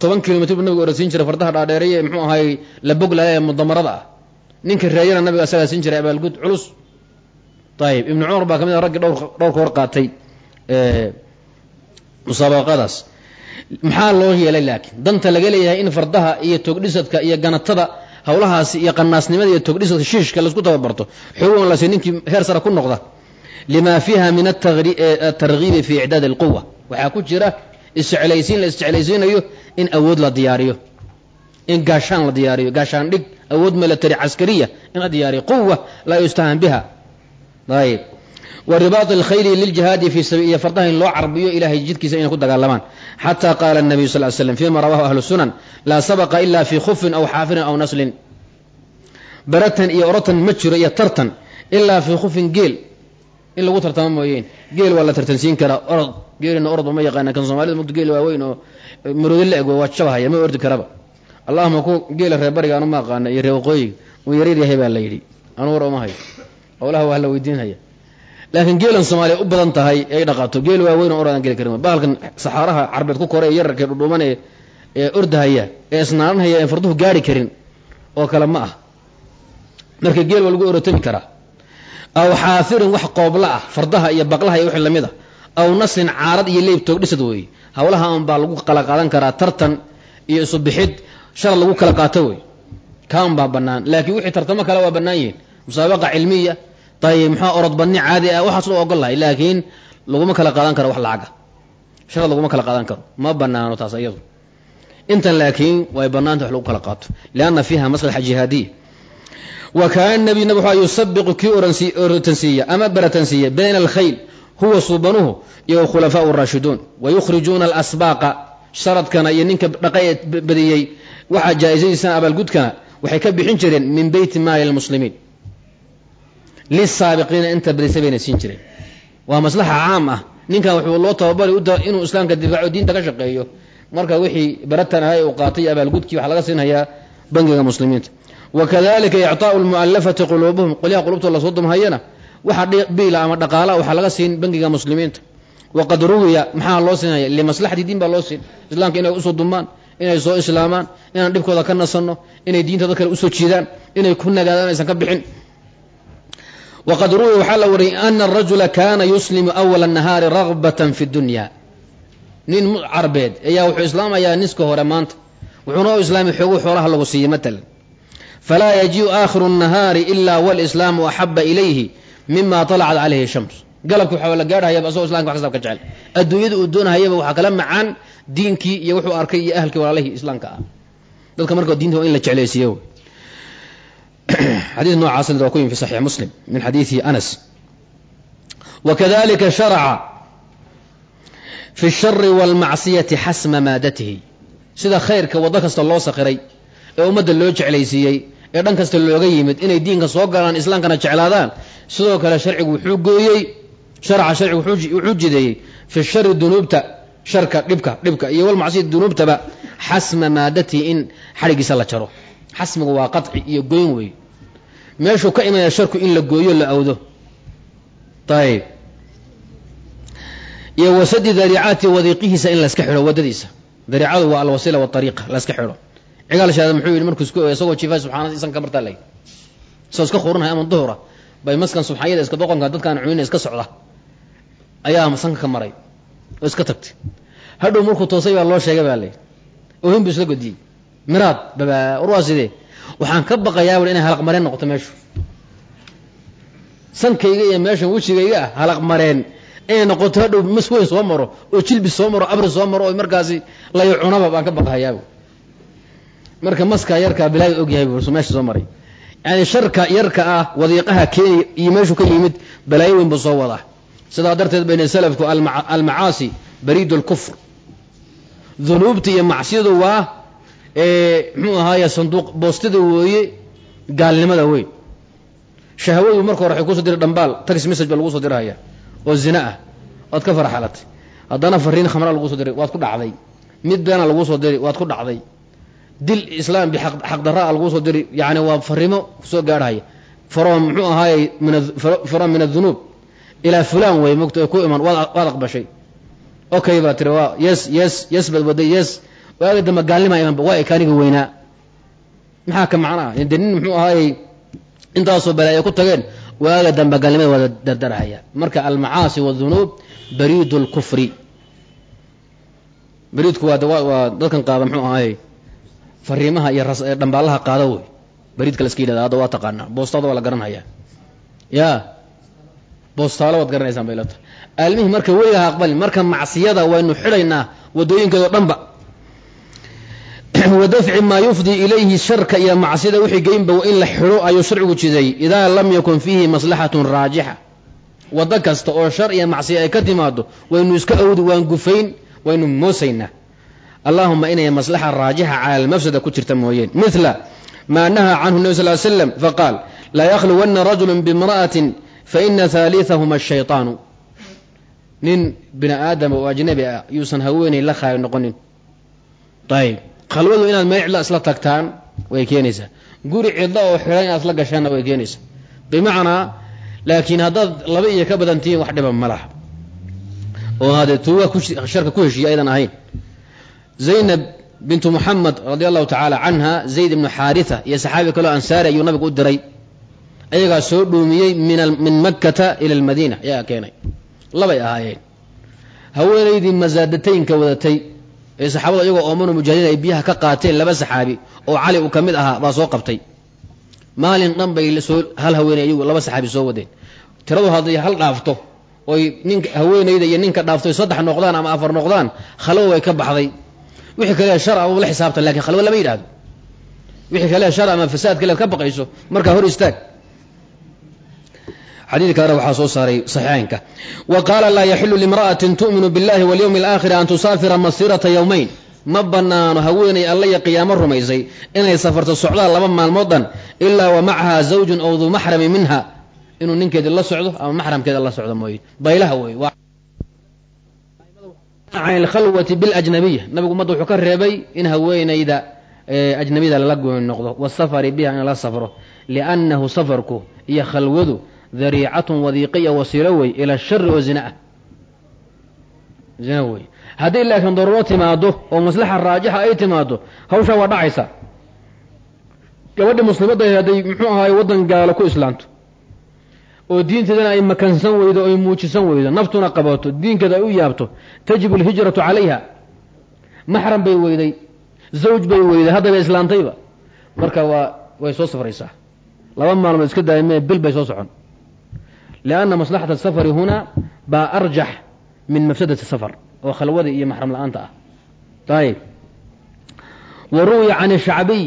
Toban kilomitr buu nabiga orasiin jiray fardaha dhaadheereye muxuu ahaye la boglaya ee mudamarada ah. Ninka reeyana nabiga asagaa siin jiray abaalgud culus. Ayib ibnu cumar baa ka mid a raggii dhowr dhowrka hor qaatay musaabaqadaas. Maxaa loo yeelay laakiin? Danta laga leeyahay in fardaha iyo toogdhisadka iyo ganatada hawlahaasi iyo qanaasnimada iyo togdhisadka shiishka la isku tababarto xoogan lasi ninkii heer sara ku noqda. Lima fiiha min atargiibi fi icdaad alquwa waxaa ku jira isjeclaysiin la isjeclaysiinayo in awood la diyaariyo in gaashaan la diyaariyo. Gaashaan dhig awood milatary caskariya in la diyaariyo. Quwa laa yustahan biha. Ayb wa ribaat alkhayli liljihaadi fi sabi iyo fardaha in loo carbiyo ilahay jidkiisa inay ku dagaalamaan. Xata qaala الnabiyu sal l slam fima rawahu ahlu sunan laa sabaqa ila fi khufin aw xaafirin aw naslin. Baratan iyo orotan ma jiro iyo tartan ilaa fii khufin geel. In lagu tartamo mooyeen geel waa la tartansiin karaa orod. Geelina orod ma yaqaana kan soomaalida mugta geel waaweyn oo maroodi la eg waa jabahaya ma ordi karaba. Allahuma ku geela reer bariga anu ma aqaana iyo reer waqooyiga. Uu yaryar yahay baa la yidhi. Anu war laakiin geelan soomaaliya u badan tahay ay dhaqato. Geel waaweyn oo orod aan geli karin bahalkan saxaaraha carbeed ku kore ee yararkee dhudhuuman ee ee ordahaya ee isnaaranhaya ee farduhu gaari karin. Oo kale ma ah. Marka geel waa lagu orotami karaa. Aw xaafirin wax qoobla ah fardaha iyo baqlaha iyo wixii la mid a aw naslin caarad iyo leeb toogdhisad weeye hawlaha un baa lagu kala qaadan karaa tartan iyo isu bixid. Sharad lagu kala qaato wey kaan baa bannaan. Laakiin wixii tartamo kale waa bannaan yihiin. Musaabaqa cilmiya ayib muxua orod badni caadi ah waxaas loo ogol lahay laakiin laguma kala qaadan karo wax lacaga. Sharad laguma kala qaadan karo. Ma banaano taas iyadu. Intan laakiin way bannaanta wax lagu kala qaato. Lianna fiiha maslaxa jihaadiya wa kaana nabi nab waxaa yusabiqu kii orotansiiya ama baratansiiya bayna alkhayl huwa suubanuhu iyo khulafaau raashiduun wa yukhrijuuna alasbaaqa sharadkana iyo ninka dhaqa badiyey waxaa jaa-isadiisana abaalgudkana waxay ka bixin jireen min beyti maali lmuslimiin lisaabiqiina inta badisay bayna siin jireen waa maslaxa caam ah ninkan wuxuu loo tababari inuu islaamka difaaco diinta ka shaqeeyo marka wixii baratan ahay uu qaatay abaalgudkii waxaa laga siinhayaa bangiga muslimiinta wakadalika icطaau lmualafati quluubuhum qolyaha qulubtooda la soo dumhayana waxa biila ama dhaqaala waxaa laga siin bangiga muslimiinta waqad ruwiya maxaa loo siinaya limaslaxati diin baa loo siin islaamka inay u soo dumaan inay soo islaamaan inaan dhibkooda ka nasanno inay diinta dad kale u soo jiidaan inay ku nagaadaan aysan ka bixin waqad ruwiya waxaa la wariyay ana arajula kaana yuslimu awala nahaari ragbatan fi dunya nin carbeed ayaa wuxuu islaamayaa niska hore maanta wuxuuna u islaamay xoogu xoolaha lagu siiyey matalan falaa yajiu aakhiru nahaari ila walislaamu axaba ilayhi mima طalacat calayhi shams galabki waxaa la gaarhayaba asagoo islamka wax kasab ka jecel adduunyada uu doonahayaba waxaa kala macaan diinkii iyo wuxuu arkay iyo ahalkii walaalihii islaamka [CLEARS THROAT] xadiis noocaasna waa ku yimi fi saxiix muslim min xadiidi anas. Wakadalika sharaca fi shari wاlmacsiyati xasma maadatihi. Sida khayrka waddo kasta loo sakhiray ee ummadda loo jeclaysiiyey ee dhan kasta looga yimid inay diinka soo galaan islaamkana jeclaadaan sidoo kale sharcigu wuxuu gooyey sharca sharcigu wuxuu jideeyey fi shari dunuubta sharka dhibka dhibka iyo walmacsiyati dunuubtaba xasma maadatihi in xadhigiisa la jaro xasmigu waa qaطci iyo goyn wey meeshuu ka imanaya sharku in la gooyo la awdo. Ayb iyo wasadi dariicaati wadiiqihiisa in layska xidho waddadiisa dariicadu waa alwasiila waariiqa layska xidho. Cigaal shaada muxuu yidhi markuu isku isagoo jiifay subxaanad isan ka bartaa lay. Isagoo iska qurinaya ama duhura bay maskan subxaanyada iska doqonka dadkaan cunina iska socda. Ayaa sanka ka maray oo iska tagtay. Hadhow markuu toosay baa loo sheegay baa lay. Ohin buu isla godiyey miraad sidee waxaan ka baqayaa bui inay halaq mareen noqoto meeshu. Sankayga iyo meeshan wejigayga ah halaq mareen. Noqoto hadhow mas weyn soo maro oo jilbi soo maro abri soo maro oo markaasi layo cunaba baan ka baqahayaab marka maskaa yarkaa bilaaga ogyahay bu meesha soo maray. Yani sharka yarka ah wadiiqaha keenya iyo meeshuu ka yimid balaayo weyn buu soo wadaa. Sidaa darteed bayna salafku almacaasi bariid lkufr dunuubta iyo macsiyadu waa muxuu ahaaye sanduuq boostada weeye gaalnimada weyn. Shahwadu marka hore waxay ku soo diray dhambaal tax message ba lagu soo dirahaya oo zina ah. Waad ka farxalatay haddana fariin khamra lagu soo diray waad ku dhacday. Mid beena lagu soo diray waad ku dhacday. Dil islaam bixaqdaraa lagu soo diray yani waa farimo ku soo gaarhaya from muxuu ahaaye from min adunuub ilaa fulan wey mogta ku iman waad aqbashay. Okay baa tiri waa yes yes yes baad waday yes waaga dambe gaalnima imanba waa ekaaniga weynaa. Maxaa ka macnaa? De nin muxuu ahaayey intaasoo balaayo ku tageen waaga dambe gaalnimada waada dardarahaya. Marka almacaasi wadunuub bariid lkufri bariidku waa waa dadkan qaada muxuu ahaayey fariimaha iyo dhambaalaha qaada wey. Bariidka la iska yidhahda hadda waa taqaanaa. Boostaada waa la garanhaya ya boostaalo waad garanaysaan bay lata aalmihii marka weligaha aqbalin marka macsiyada waynu xidhaynaa wadooyinkeedo dhanba [COUGHS] wa dafci maa yufdi ilayhi sharka iyo macsiyada wixii geynba in la xidho ayuu sharcigu jiday idaa lam yakun fiihi maslaxatun raajixa. Waddo kasta oo shar iyo macsiya ay ka timaado waynu iska awdi waan gufayn waynu moosaynaa. Allahuma inay maslaxa raajixa cala almafsada ku jirta mooyeen. Mila maa nahaa canhu nebi sal slam faqaal laa yakhluwanna rajulu bimra'atin faina haaliahuma ashayطaanu nin bini aadama oo ajnabi ah yuusan haweenay la khaali noqonin khalwadu inaad meel cidla isla tagtaan way keenaysaa. Guri cidla oo xidhan inaad isla gashaanna way keenaysaa. Bimacnaa laakiin haddaad laba iyo ka badan tihiin wax dhiba ma laha. Oo hadee tuuga sharka ku heshiiya aydan ahayn. Zaynab bintu muxamed radi allahu tacaala canha zayd ibnu xaaritha iyo saxaabi kaleo ansaari ayuu nabigu u diray. Ayagaa soo dhuumiyey min makkata ila almadiina. Ayaa keenay. Labay ahaayeen. Haweenaydii masaadataynka wadatay ee saxaabada iyagoo oomano mujaahidiin ay biyaha ka qaateen laba saxaabi oo cali uu ka mid ahaa baa soo qabtay. Maalin dhan bay soo hal haweeney iyagu laba saxaabi soo wadeen. Tiradu hadday hal dhaafto oy ninka haweenayda iyo ninka dhaafto saddex noqdaan ama afar noqdaan khalwo way ka baxday. Wixii kale shar a la xisaabtan laakiin khalwo lama yidhahdo wixii kale shar ama fasaad kalead ka baqayso markaa hor istaag xadiidka hore waxaa soo saaray saxiixeynka wa qaala laa yaxilu limra'atin tu'minu billahi walyawmi alaakhiri an tusaafira masirata yowmayn ma banaano haweenay alla iyo qiyaamo rumaysay inay safarto socdaal laba maalmood dhan ilaa wa macaha zawjun aw duu maxrami minha. Inuu ninkeedi la socdo ama maxramkeeda la socdo mooye. Baylaha wey can biljnabiya nabigu ummadda wuxuu ka reebay in haweenayda ajnabiyada lala gooni noqdo wasafari biha in la safro. Liannahu safarku iyo khalwadu dariicatun wadiiqiya wasiilo wey ila shari oo zina ah. Zina wey. Haddii laakiin daruuro timaado oo maslaxa raajixa ay timaado hawshaa waa dhacaysa. Gabadhi muslimadda hadday muxuu ahaay waddan gaalo ku islaamto oo diinteedana ay makansan weydo ay muujisan weydo naftuna qabato diinkeeda ay u yaabto tajibu alhijratu calayha. Maxram bay weyday zawj bay weyday haddaba islaantayba. Marka waa way soo safraysaa. Laba maalmood iska daayamee bil bay soo socon lianna maslaxata asafari hunaa baa arjax min mafsadati safar oo khalwada iyo maxram la'aanta ah ayib wa ruwiya can shacbiy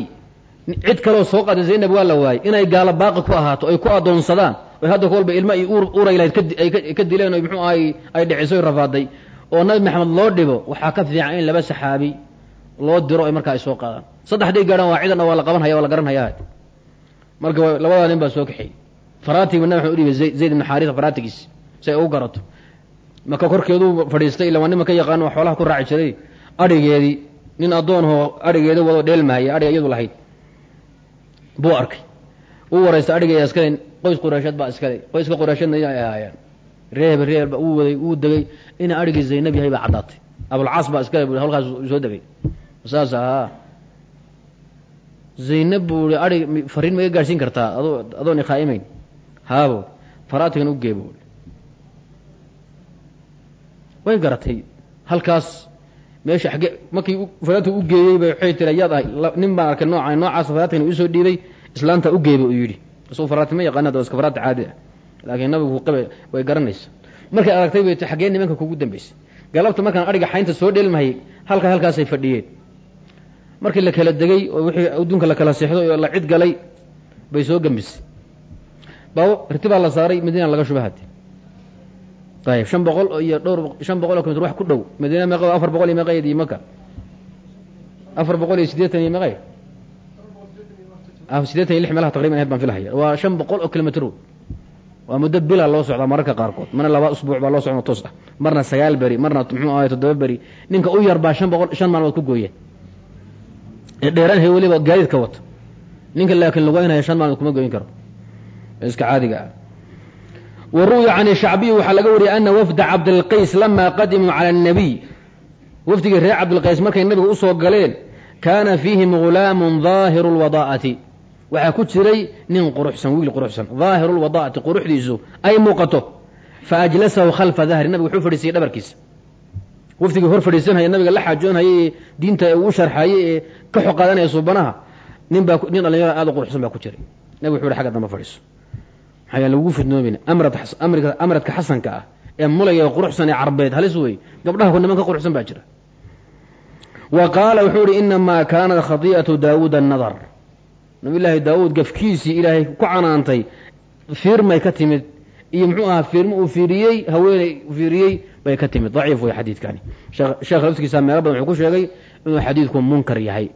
cid kaloo soo qaday zaynab waa la waayey inay gaalo baaqi ku ahaato ay ku adoonsadaan oy hadda kolba ilma i uray lahayd ay ka dileen o muxuu ahay ay dhicisoy rafaaday oo nabi maxamed loo dhibo waxaa ka fiican in laba saxaabi loo diro ay markaa ay soo qaadaan soo kaxeeyey faraatigiba nabi maxamed u dhibay zayd ibn xaarisa faraatigiis si ay ugu garato. Maka korkeeduu fadhiistay illa waa nima ka yaqaan waa xoolaha ku raaci jiray adhigeedii nin addoonhoo adhigeeda wado dheelmahaya adhiga iyadu lahayd. Buu arkay. Uu waraysta adhigeeda iskale qoys qureysheed baa iskale qoyska qureysheedna ay ahaayeen. Reeheb reer ba uu waday uu degay. Ina adhigii zaynab yahay baa caddaatay. Abulcaas baa iskale bu halkaas soo degay. Saas ahaa zaynab buu i adhig fariin ma iga gaadhsiin kartaa? Ado adoon ikhaa'imeyn haabo faraatigan u geebo way garatay halkaas meesha agge markii faraatiga u geeyey bay waxay tiri yaad ahay nin baan arkay nooca noocaas faraatigan u soo dhiibay islaanta u geeba uu yidhi isagoo faraati ma yaqaana da iska caadi ah laakiin nabigu qabe way garanaysa markay aragtay bay xaggee nimanka kugu dambaysay galabta markaan adhiga xaynta soo dheelmahayay halka halkaasay fadhiyeen markii la kala degay oo wixii adduunka la kala seexdo oo la cid galay bay soo gambisay baabo ritibaa la saaray madiina laga shuba hadi ayib shan boqol iyo dhowr shan boqol oo kilomitr wax ku dhow. Madiina meeqa afar boqol iyo meeqayd iyo maka afar boqol iyo siddeetan iyo meeqay. Siddeetan iyo lix meelaha taqriban ahayd baan filahaya waa shan boqol oo kilomitr waa muddo bila loo socdaa mararka qaarkood. Marna laba usbuuc baa loo socda toos ah. Marna sagaal beri marna muxuu ahay toddoba beri. Ninka u yar baa shan boqol shan maalmood ku gooyeen. Ee dheeranhay weliba gaadiidka wato. Ninka laakiin lugaynaya shan maalmood kuma goyn karo iska caadiga ah. Wa ruwiya can shacbiyi waxaa laga wariyay ana wafda cabdilqays lamaa qadimuu cala annabiy wafdigii reer cabdilqays markay nabiga u soo galeen kaana fiihim gulaamun daahiru lwadaa'ati waxaa ku jiray nin quruxsan wiil quruxsan. Daahiru lwadaa'ati quruxdiisu ay muuqato. Fa ajlasahu khalfa dahri nabiga wuxuu fadhiisiyey dhabarkiisa. Wafdigii hor fadhiisanhaya nabiga la xaajoonhayay diinta uu sharxayay ee ka xoqaadanaya suubanaha. Nin baa nin dhalinyaro aad u quruxsan baa ku jiray. Nabig wuxu uhi xagga dambe fadhiiso maxaa lagugu fidnoobin. Amradka xasanka ah ee mulaya quruxsan ee carbeed halis wey gabdhaha ku niman ka quruxsan baa jira. Wa qaala wuxuu ihi inamaa kaanat khadi'atu daawuud annadar. Nabiyllaahi daawuud gafkiisii ilaahay ku canaantay fiirmay ka timid iyo muxuu ahaa fiirmo uu fiiriyey haweeney fiiriyey bay ka timid. Daciif wey xadiidkani sheekh laftigiisa meelo badan wuxuu ku sheegay inuu xadiidku munkar yahay.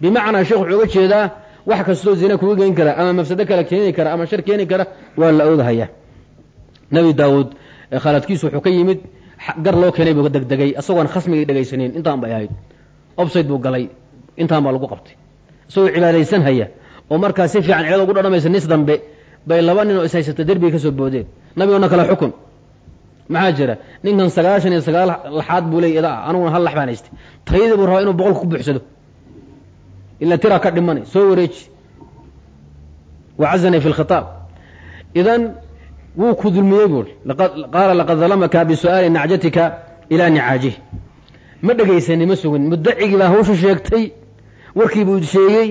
Bimacnaa sheekh wuxuu uga jeedaa wax kastoo zina kuga geyn kara ama mafsado kale keeni kara ama shar keeni kara waa la oodahaya nebi daawuud khaladkiisu wuxuu ka yimid gar loo keenay buu degdegay isagoon khasmigay dhegaysaneyn intaan bay ahayd. Obsayd buu galay intaan lagu qabtay. Isagoo cibaadaysan haya oo markaa si fiican ceedo ugu dhadhamaysa nis dambe bay laba nin oo ishaysata derbiga ka boodeen. Nabigona kale xukun. Maxaa jira? Ninkan sagaashan iyo sagaal laxaad buu leey idaa aniguna hal lax baan haystay. Tayadii buu rabaa inuu boqolka ku buuxsado ila tiraa ka dhimanay soo wareeji. Wacazanii fi lkhitaab idan wuu ku dulmiyey buui qaala laqad dalamaka bisu'aali nacjatika ilaa nicaajih. Ma dhegaysanin ma sugin. Mudacigii baa hawsha sheegtay warkii buu sheegey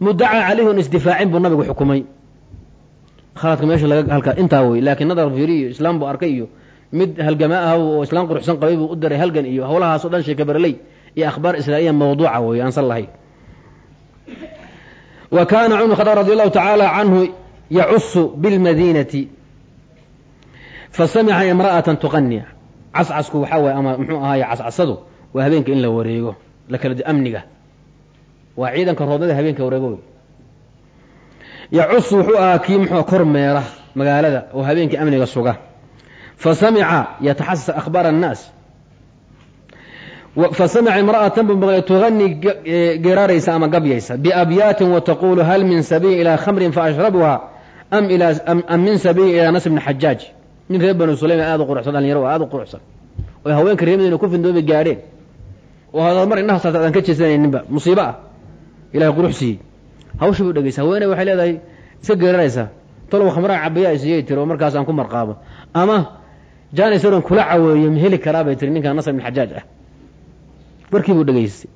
mudaca calayhi on isdifaacin buu nabigu xukumay. Khaladka meesha laga halkaa intaa wey laakiin nadar fiiri iyo islaam buu arkay iyo mid halgamaa ah oo islaam quruxsan qabay buu u diray halgan iyo howlahaasoo dhan sheeka berley iyo akhbaar israa'iya mawduuca wey aan san lahayn wa kaana cumar khadaab radi allahu tacaala canhu yacusu bilmadiinati fasamica imra'atan tuqani cascasku waxaa waye ama muxuu ahaaye cascasadu waa habeenka in la wareego la kala amniga. Waa ciidanka roodada habeenka wareego yacusu wuxuu ahaa kii muxuu kor meera magaalada oo habeenkii amniga suga. Fa samica yataxasas akhbaar annaas fa samica imra'atan buu maqlay tugani geeraaraysa ama gabyaysa. Biabyaatin wa taqulu hal min sabiili ilaa khamrin faashrabuha am min sabiili ilaa nas bni xajaaj nin reer banu sulaym aad u quruxsan dhalinyaro aad u quruxsan. Oy haweenka reer madiina ku findoobi gaadheen oo hadaad mar indhaha saarta adaan ka jeesanayninba musiibo ah. Ilahay qurux siiyey hawsha buu dhegeysa haweeney waxay leedahay iska geeraraysaa talow khamraa cabayaa isiyay tiri oo markaas aan ku marqaabo. Ama jaanisaron kula caweeyo ma heli karaa? Bay tiri ninkaan nasr ibn xajaaj ah warkii buu dhegaystay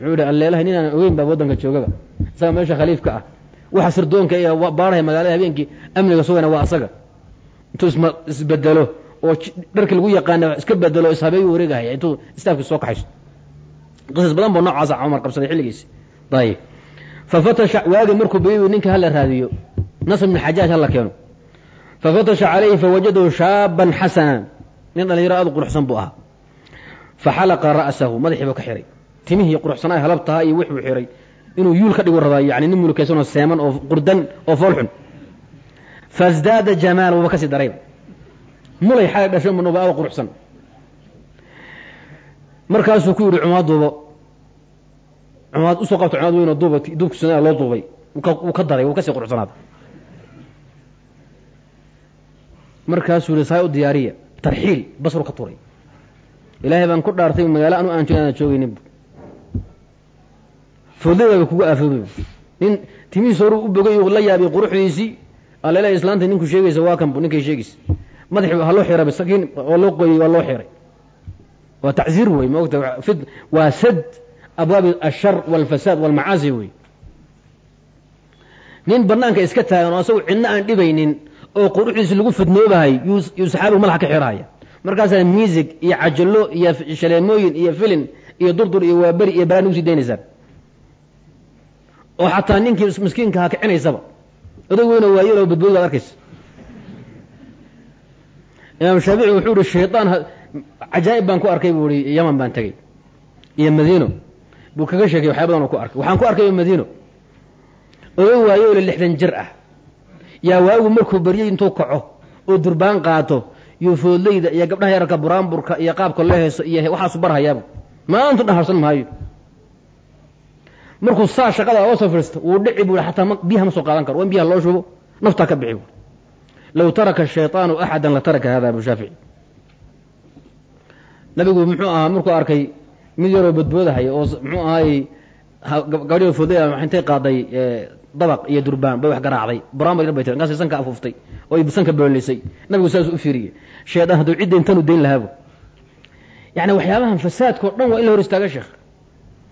wuxuu ihi alleelahay nin aan ogeyn baa waddanka joogaba isaga meesha khaliifka ah. Waxa sirdoonka ee baarhaya magaalada habeenkii amniga sugayna waa asaga. Intuu isma isbedelo oo dharkii lagu yaqaana iska bedelo o ishabeeyu wareegahaya intuu istaafkii soo kaxayso. Qisas badan buu noocaasa cumar qabsaday xilligiisi ayib fafatasha waagi markuu bayibu ninka hala raadiyo nasr ibn xajaaj hala keeno. Fafatasha calayhi fawajadahu shaaban xasanan. Nin dhalinyaro aad u quruxsan buu ahaa faxalaqa ra'sahu madaxii buu ka xihay timihii quruxsanaa halabtahaa iyo wixbuu xihay inuu yuul ka dhigu rabaa yani nin mulukaysanoo seeman oo qurdan oo foolxun fasdaada jamaal wuuba ka sii darayba mulay xalay dhasho munuba aad quruxsan markaasuu ku yidhi cumaad duubo cumaad u soo qabta cumaad weyn oo duuba duubka sunada loo duubay wuu ka daray wuu ka sii quruxsanaada markaasuu yihi saa u diyaariya tarxiil basru ka turay ilaahay baan ku dhaartay magaalo anu aan joogin aan joogaynin foodladaaba kugu aafooba nin timihiis horu u bogay u la yaabay quruxdiisii? Allela islaanta ninku sheegaysa waa kanbu ninkay sheegaysa. Madaxi ha loo xira masakiin waa loo qoyey waa loo xiray waa tacziir wey maogta waa sad abwaabi ashar walfasaad walmacaasi wey nin banaanka iska taagan oo asagu cidna aan dhibaynin oo quruxdiisi lagu fidnoobahay yuu saxaabigu madaxa ka xirhaya markaasaa miisig iyo cajallo iyo shaleemooyin iyo filin iyo durdur iyo waaberi iyo balaa nagu sii daynaysaan. Oo xataa ninkii miskiinka ha kicinaysaba odag weyno waayeloo badboodi baad arkaysa. Imaam shaafici wuxuu ihi shaydaan cajaa'ib baan ku arkay buu ihi yaman baan tegey iyo madiino buu kaga sheegay waxyaa badan oo ku arkay. Waxaan ku arkay madiino. Odag waayeole lixdan jir ah. Yaa waagu markuu baryay intuu kaco oo durbaan qaato iyo foodleyda iyo gabdhaha yararka buraanburka iyo qaabka loo heeso iyo waxaasu barhayaaba maantu dhaharsan maayo. Markuu saa shaqada oga soo fadhiista wuu dhici bu ataa biyaha ma soo qaadan karo waa biyaha loo shubo naftaa ka bixi low taraka shayطaanu axada la taraka hada abu shaafici. Nabigu muxuu ahaa markuu arkay mid yaroo badboodahaya oo muxuu ahaay gabadhi foodleyda intay qaaday dabaq iyo durbaan bay wax garaacday. Buraanbar yar bay tiri sanka afuuftay oo sanka boolisay nabigu saasuu u fiiriyey shaydaan hadduu cidda intanu dayn lahaabu yani waxyaabahan fasaadkao dhan waa in la hor istaaga sheekh.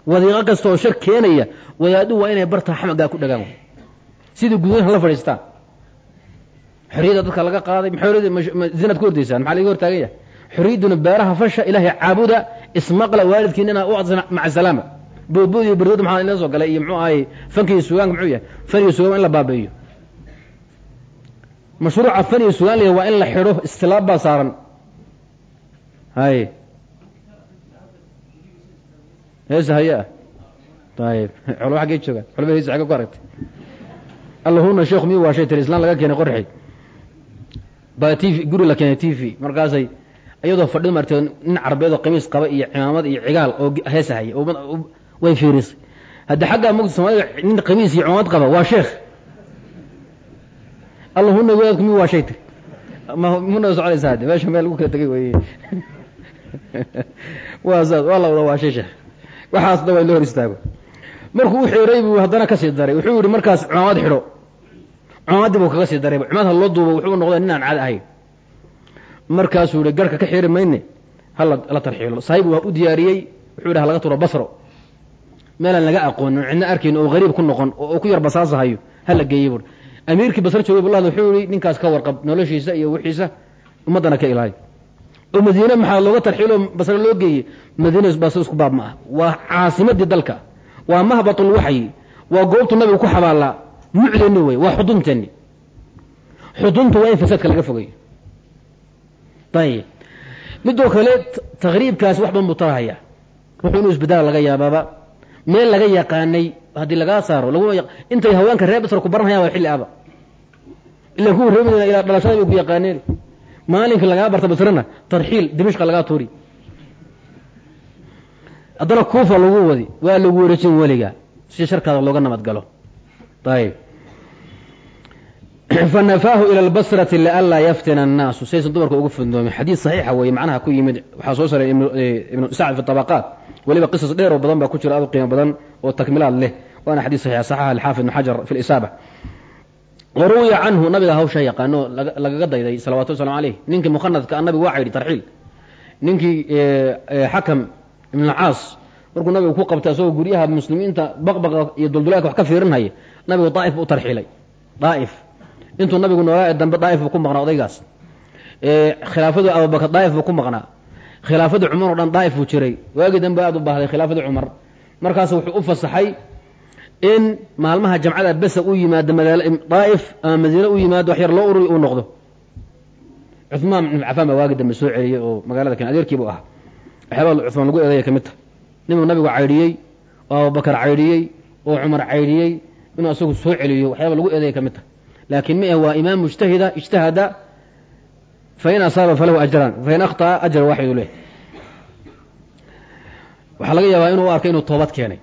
Wadiiqo kasta oo shar keenaya wadaadu waa inay bartaa xamagaa ku dhagaan. Sidii gudaha la fadhiistaan xorriyadda dadka laga qaaday zinaad ku ordaysaan maxaa laga hortaagan yahay xorriyadduna beeraha fasha ilaahay caabuda ismaqla waalidkiina inaa u adsan maca salaama boodbood iyo berdood maxaa ila soo galay iyo muxuu ahay fankiiyo sugaanka muxuu yahay? Fan iyo sugaan waa in la baabeeyo. Mashruuca fan iyo sugaan leh waa in la xidho istilaab baa saaran. Hay heesa haye. Ah ayib culama xaggay joogaan culama heesa xagga ku aragtay. Allahuna sheekhu miyuu waa shay tiri islaan laga keenay qorxi. Baa t v guri la keenay t v. Markaasay iyadoo fadhida martee nin carbeed oo qamiis qaba iyo cimaamad iyo cigaal oo heesa haya way fiirisay hadda xaggaa mugta soomaalida nin qamiis iyo cimaamad qaba waa sheekh. Allahuna wadaadku miyuu waa shay tiri muna soconaysa hadde meesha meel lagu kala tegay wey [LAUGHS] waa saas waa la wada waa shay sheekh. Waxaas dhan waa in la hor istaago. Markuu u xiray buu haddana ka sii daray. Wuxuu yihi markaas cumaamad xidho. Cumaamadii buu kaga sii daray. Cumaad ha loo duubo wuxuu noqday nin aan cad ahayn. Markaasuu yihi garhka ka xiri mayne hala la tarxiilo. Saahiib waa u diyaariyey. Wuxuu yidhi halaga turo basro meelaan laga aqoonin cidna arkayn oo hariib ku noqon oo ku yar basaasahayo hala geeyey buui amiirkii basro joogay bula wuxuu yihi ninkaas ka warqab noloshiisa iyo wixiisa ummaddana ka ilahay oo madiine maxaa looga tarxiilo basre loo geeyey? Madiina bas isku baab ma ah waa caasimadii dalka waa mahbatul waxyi waa goobtu nabigu ku xabaallaa mucdeni wey waa xudunteeni xuduntu waa in fasaadka laga fogayo ayib midoo kale takriibkaas wax badan buu tarahaya ruxuu inuu isbedala laga yaabaaba meel laga yaqaanay haddii lagaa saaro intay haweenka reer basra ku baranhayaan waa xilli aba ilan kuwa madiina ilaa dhalashada bay ku yaqaaneen. Maalinka lagaa barta basrena tarxiil dimishqa lagaa tuuri. Haddana kuufa lagu wadi waa lagu wareejin weliga si sharkaada looga nabad galo fanafaahu ila lbasrati lianlaa yaftina annaasu saysan dumarka ugu fidnoomin xadiid saxiixa weeye macnaha ku yimid waxaa soo saray ibnu sacd fi طabaqaat weliba qisas dheer oo badan baa ku jira aad u qiimo badan oo takmilaad leh. Waana xadiid saxiixa saxaxa alxaafid ibn xajar fi lisaaba waruwiya canhu nabiga hawshaa yaqaano lagaga dayday salawatu waslamu aleyh ninkii mukhanadka nabigu waa yidhi tarxiil. Ninkii xakam ibn caas markuu nabigu ku qabtay asagoo guryaha muslimiinta baqbaqa iyo duldulaadka wax ka fiirinhaya nabigu daa'if u tarxiilay. Daa'if intuu nabigu noolaa ee dambe daa'if buu ku maqnaa odaygaas. Khilaafadu abubakar daa'if buu ku maqnaa. Khilaafadii cumar oo dhan daa'if buu jiray. Waagii dambe aad u baahday khilaafadii cumar. Markaas wuxuu u fasaxay in maalmaha jamcada besa u yimaado magaalo daa'if ama madiine u yimaado wax yar loo ururi uu noqdo. Cumaan ibn cafaan baa waagi dambe soo celiyey oo magaalada kan adeerkiibu ahaa. Waxyaabaa cumaan lagu eedeeya ka mid tahay ninuu nabigu caydhiyey oo abubakar caydhiyey oo cumar caydhiyey inuu asagu soo celiyo waxyaaba lagu eedeeya ka mid tahay laakiin ah waa imaam mujtahida ijtahada fain asaaba falahu ajraan fain akhطأa ajra waaxidu leh waxaa laga yaabaa inuu arkay inuu toobad keenay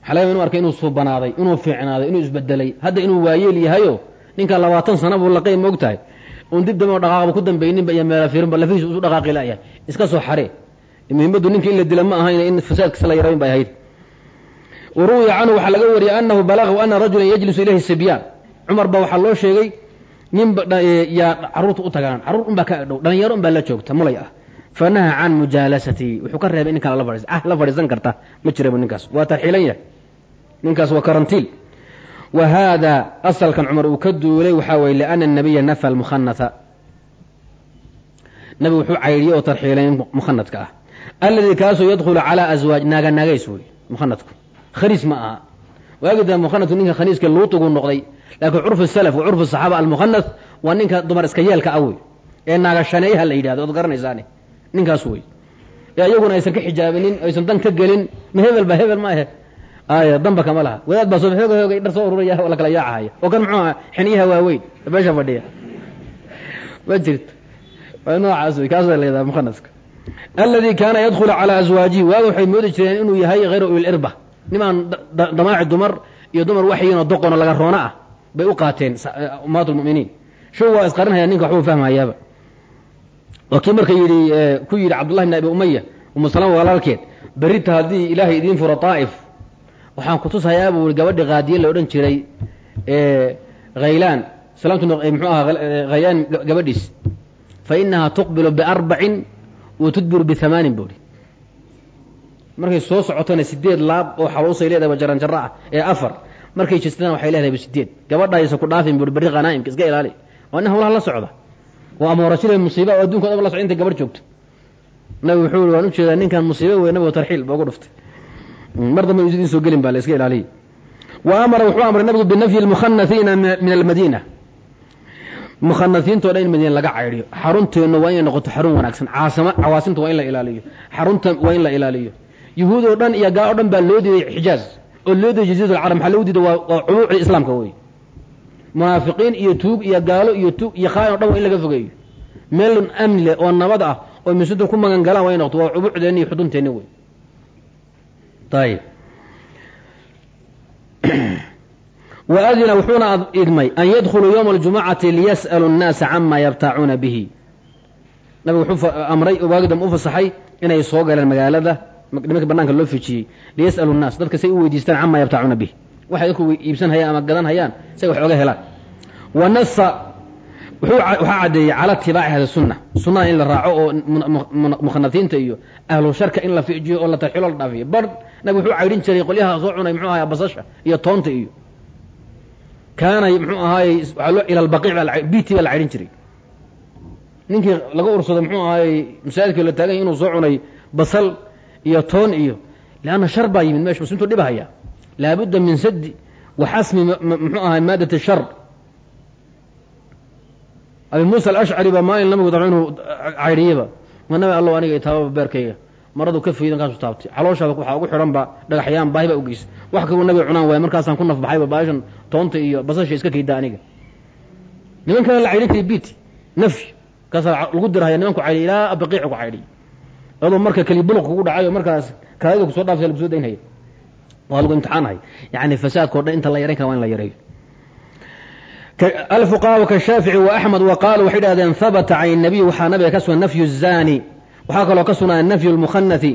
waxaa laga yaba inu arkay inuu suubanaaday inuu fiicnaaday inuu isbedelay hadda inuu waayeel yahayo ninkan labaatan sana buu laqay ma og tahay un dib dambe dhaqaaqba ku dambayninba iyo meela fiirinba lafihiis isu dhaqaaqi layahay iska soo xaree muhimaddu ninka in la dila ma ahayn in fasaadkiisa la yarayn bay ahayd waruwiya canhu waxaa laga wariyey anahu balagahu ana rajulan yajlisu ilayhi sibyaan cumar ba waxaa loo sheegay ninba yaa carruurta u tagaan. Carruur unbaa ka dhow. Dhalinyaro unbaa la joogta mulay ah. Fanaha can mujaalasatihi wuxuu ka reebay ninkaan ah la fadhiisan karta. Ma jiraba ninkaas. Waa tarxiilan yahay. Ninkaas waa karantiil. Wa haada asalkan cumar uu ka duulay waxaa weye liana nabiya nafa almukhanata nabigu wuxuu caydhiyey oo tarxiilay mukhanadka ah. Alladii kaasoo yadkhulu calaa aswaaj naaga naagays wey mukhanadku khaniis ma aha. Waagi dambe mukhanadku ninka khaniiska luutugu noqday laakiin curfu salaf wa curfu saxaaba almukhanad waa ninka dumar iska yeelka ah wey. Ee naaga shaneeyaha la yidhahdo ood garanaysaane ninkaas wey. Ee iyaguna aysan ka xijaabinin aysan dan ka gelin ma hebel ba hebel ma ahe. Aya damba kama laha. Wadaad baa soo hoog hoogay dhar soo ururaya la kala yaacahaya oo kan muxuu aha xiniyaha waaweyn. Meesha fadhiya. Ma jirto. Waa noocaas wey kaasa layadaha mukhanadka alladii kaana yadkhulu calaa aswaajihi waaga waxay moodi jireen inuu yahay hayra ulilirba nimaan damaaci dumar iyo dumar waxyiinoo doqono laga roono ah bay u qaateen ummaat lmuminiin show waa isqarinhaya ninka waxbuu fahmayaaba waa kii marka yidhi ku yidhi cabdullahi bn abi umaya umu salama walaalkeed berita haddii ilaahay idiin furo daa'if waxaan kutushayaa buu i qaadiye la odhan jiray haylaan salaamtu muxuu ahaa haylaan gabadhiis. Fa inahaa tuqbilu biarbacin wa tudbiru bihamaanin buuhi markay soo socotona sideed laab oo xaluusay leedahay jaranjaro ah ee afar markay jistana waxay leedahay sideed gabadhaaysa ku dhaafin buui berri khanaa'imka iska ilaali. Waa nin hawlaha la socda. Waa amoorashile musiiba oo adunka o dhan la socda intay gabadh joogto. Nabigu wuxuu i waan u jeedaa ninkan musiibo wey nabigu tarxiil ba ugu dhuftay. Mar dambe usidin soo gelin baa la iska wa amara wuxuu amray nabigu binafyi lmukhanathiina min almadiina. Mukhanaiinto dhan in madiina laga caydhiyo xarunteennu waa inay noqoto xarun wanaagsan. Caasama cawaasinta waa in la ilaaliyo. Xarunta waa in la ilaaliyo. Yuhuud oo dhan iyo gaal o dhan baa loo diiday xijaaz oo loo diiday jaziirat alcarab maxaa loo diiday? Waa cumuucii islaamka wey munaafiqiin iyo tuug iyo gaalo iyo tuug iyo khaain o dhan waa in laga fogeeyo. Meel amni leh oo nabad ah oo misuda ku magan waa in noqoto. Waa cubuucdeenni iyo xudunteeni wey ayib [CLEARS THROAT] waadina wuxuuna idmay an yadkhuluu yowma aljumucati liyas'alu nnaasa cama yabtaacuuna bihi. Nabigu wuxuu amray waagidam u fasaxay inay soo galeen magaalada nimanka banaanka loo fijiyey liyas'alu nnaas dadka say u weydiistaan cama yabtaacuuna bihi. Waxay dadku iibsan hayaan ama gadan hayaan say wax oga helaan. Wa nasa waxaa caddeeyey cala itibaaci hada sunna sunnada in la raaco oo mukhanatiinta iyo ahlu sharka in la fijiyo oo la tarxilo la dhaafiyo. Bar nabig wuxuu caydhin jiray qolyaha soo cunay muxuu ahay basasha iyo toonta iyo kaana muxuu ahaayey waaa ila lbaqiic biti baa la caydhin jiray. Ninkii laga ursado muxuu ahaayey masaajidkii la taaganya inuu soo cunay basal iyo toon iyo leanna shar baa yimid meesha muslimtu dhibahaya. Laabudda min sadi wa xasmi muxuu ahay maadat shar. Abi muusa alashcari baa maalin nabigu da inuu caydhiyaba ma nabi allow aniga itaababa beerkayga. Maradu ka faydan kaasu taabtay. Calooshaada waxaa ugu xidhan ba dhagaxyaan baahi baa ugeysay wax kaluu nabiga cunaan waaya markaasaan ku nafbaxayba baashan toonta iyo basasha iska kayda aniga. Niman kale la caydhin jiray biti nafyi kaasaa lagu dirahaya nimanku caydhiy ilaa baqiica ku caydhiy adoo marka keli buluq kugu dhacayo markaas kaadida kusoo dhaafsa lagu soo daynhaya waa lagu imtixaanahay yani fasaadka o dhan inta la yarayn kara waa in la yareeyo alfuqahaau kashaafici wa axmed wa qaaluu waxay dhahdeen habata can nabiy waxaa nabiga ka sugan nafyu zani waxaa kaloo ka sugnaa nafyu lmukhanati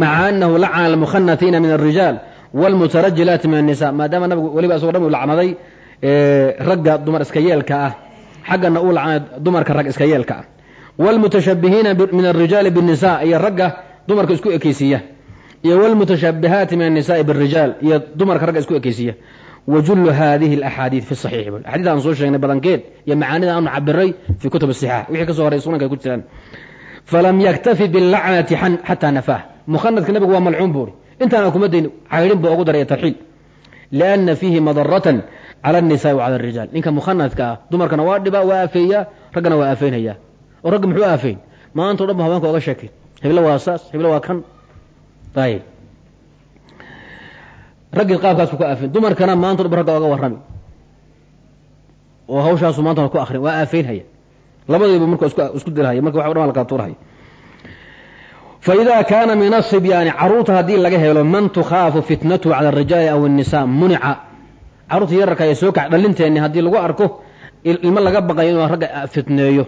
maca anahu lacana almukhanatiina min alrijaal wاlmutarajilaati min الnisa maadaama nabigu weliba isagoo dhan u lacnaday ragga dumar iska yeelka ah xaggana uu lacnay dumarka rag iska yeelka ah wاlmutashabihiina min الrijaali bالnisa iyo ragga dumarka isku ekeysiiya iyo wاlmutashabihaati min الnisaءi bالrijaal iyo dumarka ragga isku ekeysiiya wajulu hadihi اlaxaadiid fi صaxiix axaadiid aan soo sheegnay badankeed iyo macaanida aanu cabiray fi kutub الصixaax wixii ka so horay sunanka ay ku jiraan falam yaktafi biاlacnati xataa nafaah mukhanadka nabigu waa malcuun buuri intaana kuma dayn caydhin buu ugu daray tarxiil liana fiihi madaratan cala الnisaءi wacala الrijaal ninka mukhanadka ah dumarkana waa dhibaa waa afeeya raggana waa afeynaya oo ragga muxuu afeyn maanta o dhan ba haweenka oga sheekay heblo waa saas heblo waa kan. Ayb raggii qaabkaasuu ku afeyn dumarkana maanta o dhan ba ragga oga warrami. Oo hawshaasu maanta ku akrin waa afeynhaya labadiiba marka isku dirhaya marka wax o dhan la kala tuurhaya fa idaa kaana min asibyaani carruurta haddii laga helo man tukhaafu fitnatuhu cala arijaali aw الnisaa munica. Carruurta yararka ee soo kac dhalinteenni haddii lagu arko ilmo laga baqayo inuu ragga fitneeyo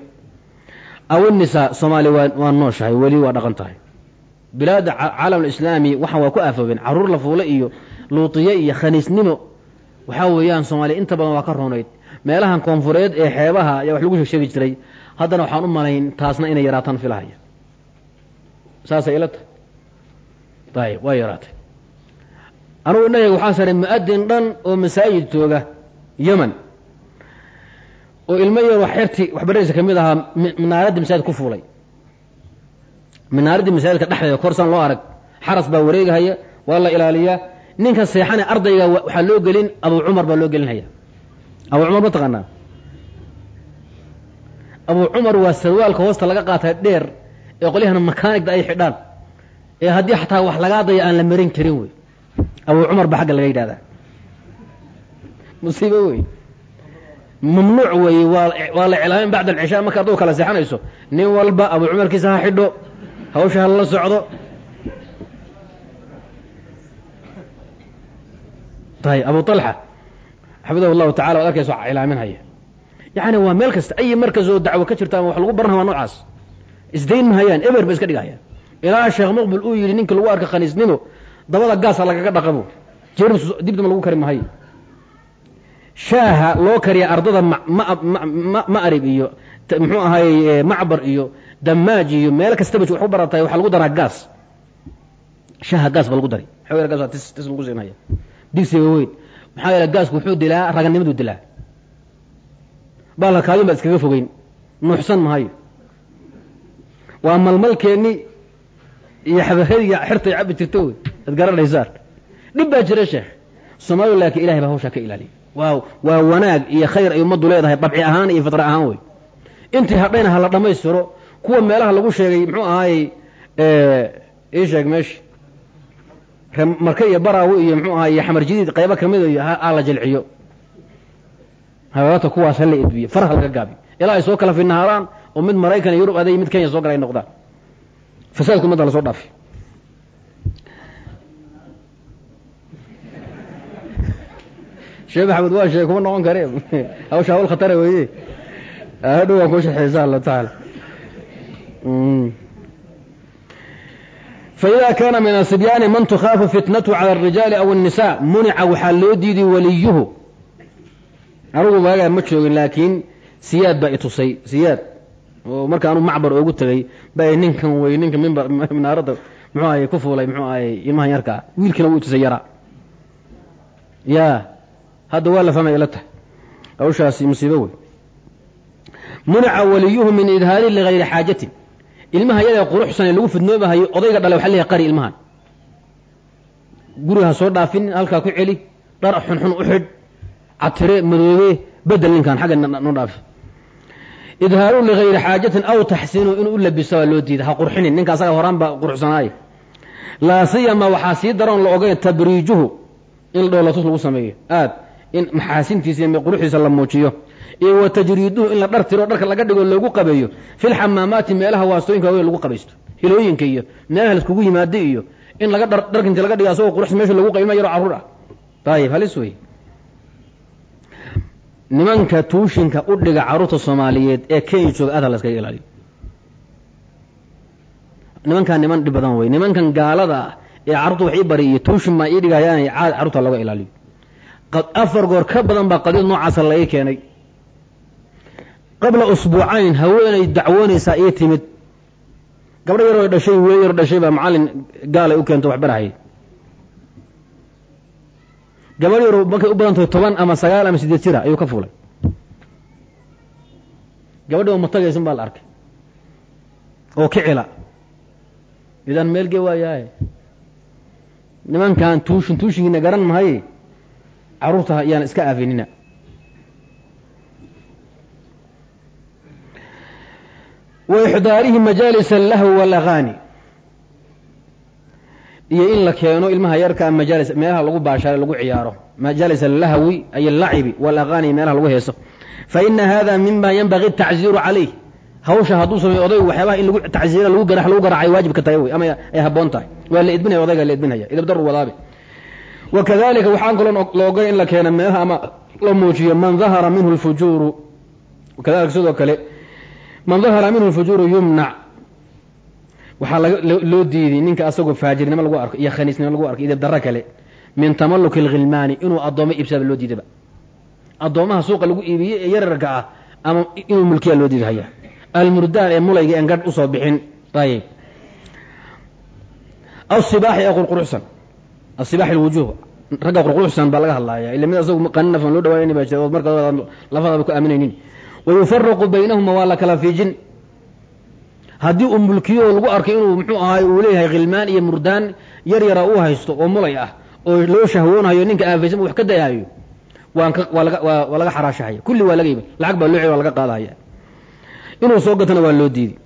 aw الnisaa soomaaliya waa nooshahay weli waa dhaqan tahay bilaada caalam islaami waxaan waa ku aafoobeen carruur la fuule iyo luutiye iyo khaniisnimo. Waxaa weeyaan soomaaliya inta badan waa ka roonayd. Meelahan koonfureed ee xeebaha ayaa wax lagu sheegi jiray. Haddana waxaan u malayn taasna inay yaraataan filahaya saasay ila tahay. Ayib waa yaraatay. Anugu innaga waxaa saray mu'adin dhan oo masaajid jooga yemen oo ilmo yaroo xerti waxbaradiisa ka mid ahaa minaaradii masaajid ku fuulay. Minaaradii masaajidka dhexdeeda korsan loo arag xaras baa wareegahaya waa la ilaaliyaa. Ninka seexane ardayga waxaa loo gelin abu cumar baa loo gelinhaya abu cumar ma taqaanaa? Abu cumar waa sarwaalka hoosta laga qaatay dheer ee qolyahana makaanigda ay xidhaan. Ee haddii xataa wax lagaa daya aan la marin karin wey. Abu cumar baa xagga laga yidhahdaa musiibo wey mamnuuc weeye waa la iclaamin bacda alcishaa. Marka aduu kala seexanayso nin walba abu cumarkiisa ha xidho hawsha ha la socdo. Ayb abu alxa xafidahu llahu tacala waad arkayso cilaaminhaya yacni waa meel kasta ay markas oo dacwo ka jirta ama wax lagu baranha waa noocaas. Isdayn mahayaan eber ba iska dhigahayaan ilaa sheekh muqbil uu yidhi ninka lagu arka khaniisnimo dabada gaasa lagaga dhaqabo. Jeermis dibdama lagu kari mahayo shaaha loo kariya ardada ma'rib iyo muxuu ahaay macbar iyo damaaj iyo meel kastaba wax u baratay waxaa lagu daraa gaas. Shaaha gaas ba lagu dari xoogaa gaas tis tis lagu siinaya. Digsiga weyn. Maxaa yeele gaasku wuxuu dilaa raganimaduu dilaa. Baala kaadin baad iskaga fogeyn. Nuuxsan mahayo waa malmalkeenni iyo xabaradiiyo xirtay cabbi jirto wey. Ad garanaysaan. Dhib baa jira sheekh. Soomaalidu laakiin ilahay baa hawshaa ka ilaaliya waa waa wanaag iyo khayr ay ummaddu leedahay dabci ahaan iyo fitra ahaan wey. Intii hadhayna ha la dhammaystiro kuwa meelaha lagu sheegay muxuu ahaayey ii sheeg meesha marka iyo baraawi iyo muxuu ahaay xamar jadiid qaybo ka mid iyo ha la jilciyo. Habaabta kuwaas hala edbiyo farha laga gaabiyo ilaa ay soo kala finahaaraan oo mid maraykan yurub aday mid kenya soo gala ay noqdaan. Fasaadku ummadda la soo dhaafi sheekh maxamed waa sheeg kuma noqon kare [LAUGHS] hawsha hawl khatara weeye. Hadhow waan kuu sharxay insha allahu tacaala faida kaana min asibyaani man tukhaafu fitnatu cala arijaali aw الnisa munica waxaa loo diiday waliyuhu. Anugu waagaa ma joogin laakiin siyaad baa itusay siyaad. Oo marka anu macbar oogu tegay ba ninkan wey ninka mimbar [LAUGHS] minaaradda muxuu ahay ku fuulay muxuu ahay ilmahan yarkaa wiilkiina wuu itusay yaraa. Ya hadda waa la fahmay ila tahay. Hawshaasi musiibo wey munica waliyuhu min idhaari ligayri xaajatin. Ilmaha yada quruxsan ee lagu fidnoobahayo odayga dhale waxa leeyahay qari ilmahan. Guriga ha soo dhaafin halkaa ku celi dhar xunxun u xidh catire madoobe bedel ninkan xagga noo dhaafi. Idhaaru ligayri xaajatin aw taxsiinu inuu u labiso waa loo diida ha qurxinin ninka asaga horaan baa quruxsanaaye. Laa siyama waxaa sii daroon la ogeyn tabriijuhu in dhoolatus lagu sameeyo. Aad in maxaasintiisa iyo quruxdiisa la muujiyo. Iyo wa tajriiduhu in la dhar tiro dharka laga dhigo loogu qabeeyo filxamaamaati meelaha waastooyinka waaweyn lagu qabaysto. Hilooyinka iyo meelaha laiskugu yimaada iyo in laga dhar dharka inti laga dhigo asagoo quruxsa meesha lagu qaybma yaro carruur ah. Ayib halis wey nimanka tuushinka u dhiga carruurta soomaaliyeed ee kenya jooga aad ha ilaaliyo nimankan niman dhib badan wey nimankan gaalada ah ee carruurta wax ii bari iyo tuushin baa ii dhigayaanay caad carruurta looga ilaaliyo afar goor ka badan baa qadiyad noocaasa laga keenay. Qabla usbuucayn haweenay dacwoonaysaa ii timid. Gabdho yaroo dhashay wiil yaro dhashay baa macallin gaalay u keento waxbarahayay gabadh yaro markay u badan tahay toban ama sagaal ama sideed jira ayuu ka fuulay. Gabadhi oo matagaysan baa la arkay. Oo kicila. Idan meelgee waayahay nimankan tuushin tuushinkiina garan mahaye carruurta ayaan iska aafinina. Wa ixdaarihi majaalis allahwi wاlagaani iyo in la keeno ilmaha yarkaa majaalis meelaha lagu baashaare lagu ciyaaro. Majaalis allahwi ay alacibi wاlagaani meelaha lagu heeso. Faina hada mima yanbagi tacziiru calayh. Hawsha hadduu sameeyo odaygu waxyaabaha in lagu tacziira lagu garax lagu garaacay waajibka tahay wey ama ay habboon tahay. Waa la edbinaya odayga la edbinaya. Idabdaru wadaabe wa kadalika waxaan kaloo la ogolay in la keena meelaha ama la muujiyo man dahara minhu lfujuuru kadalika sidoo kale man dahara minhu lfujuuru yumnac waxaa loo diiday ninka asagoo faajirnimo lagu arko iyo khaniisnimo lagu arko idab darro kale min tamaluki alghilmaani inuu addoommo iibsada loo diidaba addoomaha suuqa lagu iibiyey ee yararka ah ama inuu mulkiya loo diidahaya almurdaan ee mulayga en gadh u soo bixin ayb asibaaxi ee qurquruxsan asibaax alwujuuh ragga qurquruxsan baa laga hadlaaya ila mid asagu qaninafan loo dhawaanayni baa jira ood lafadaaba ku aaminaynin wayufaraqu baynahuma waa la kala fiijin haddii uu mulkiyo lagu arkay inuu muxuu ahaay uu leeyahay khilmaan iyo murdaan yar yara uu haysto oo mulay ah oo loo shahwoonayo ninka aafaysan wax ka ka waa laga xaraashahaya kulli waa laga iba lacag baa loo cel waa laga qaadahaya inuu soo gatana waa loo diiday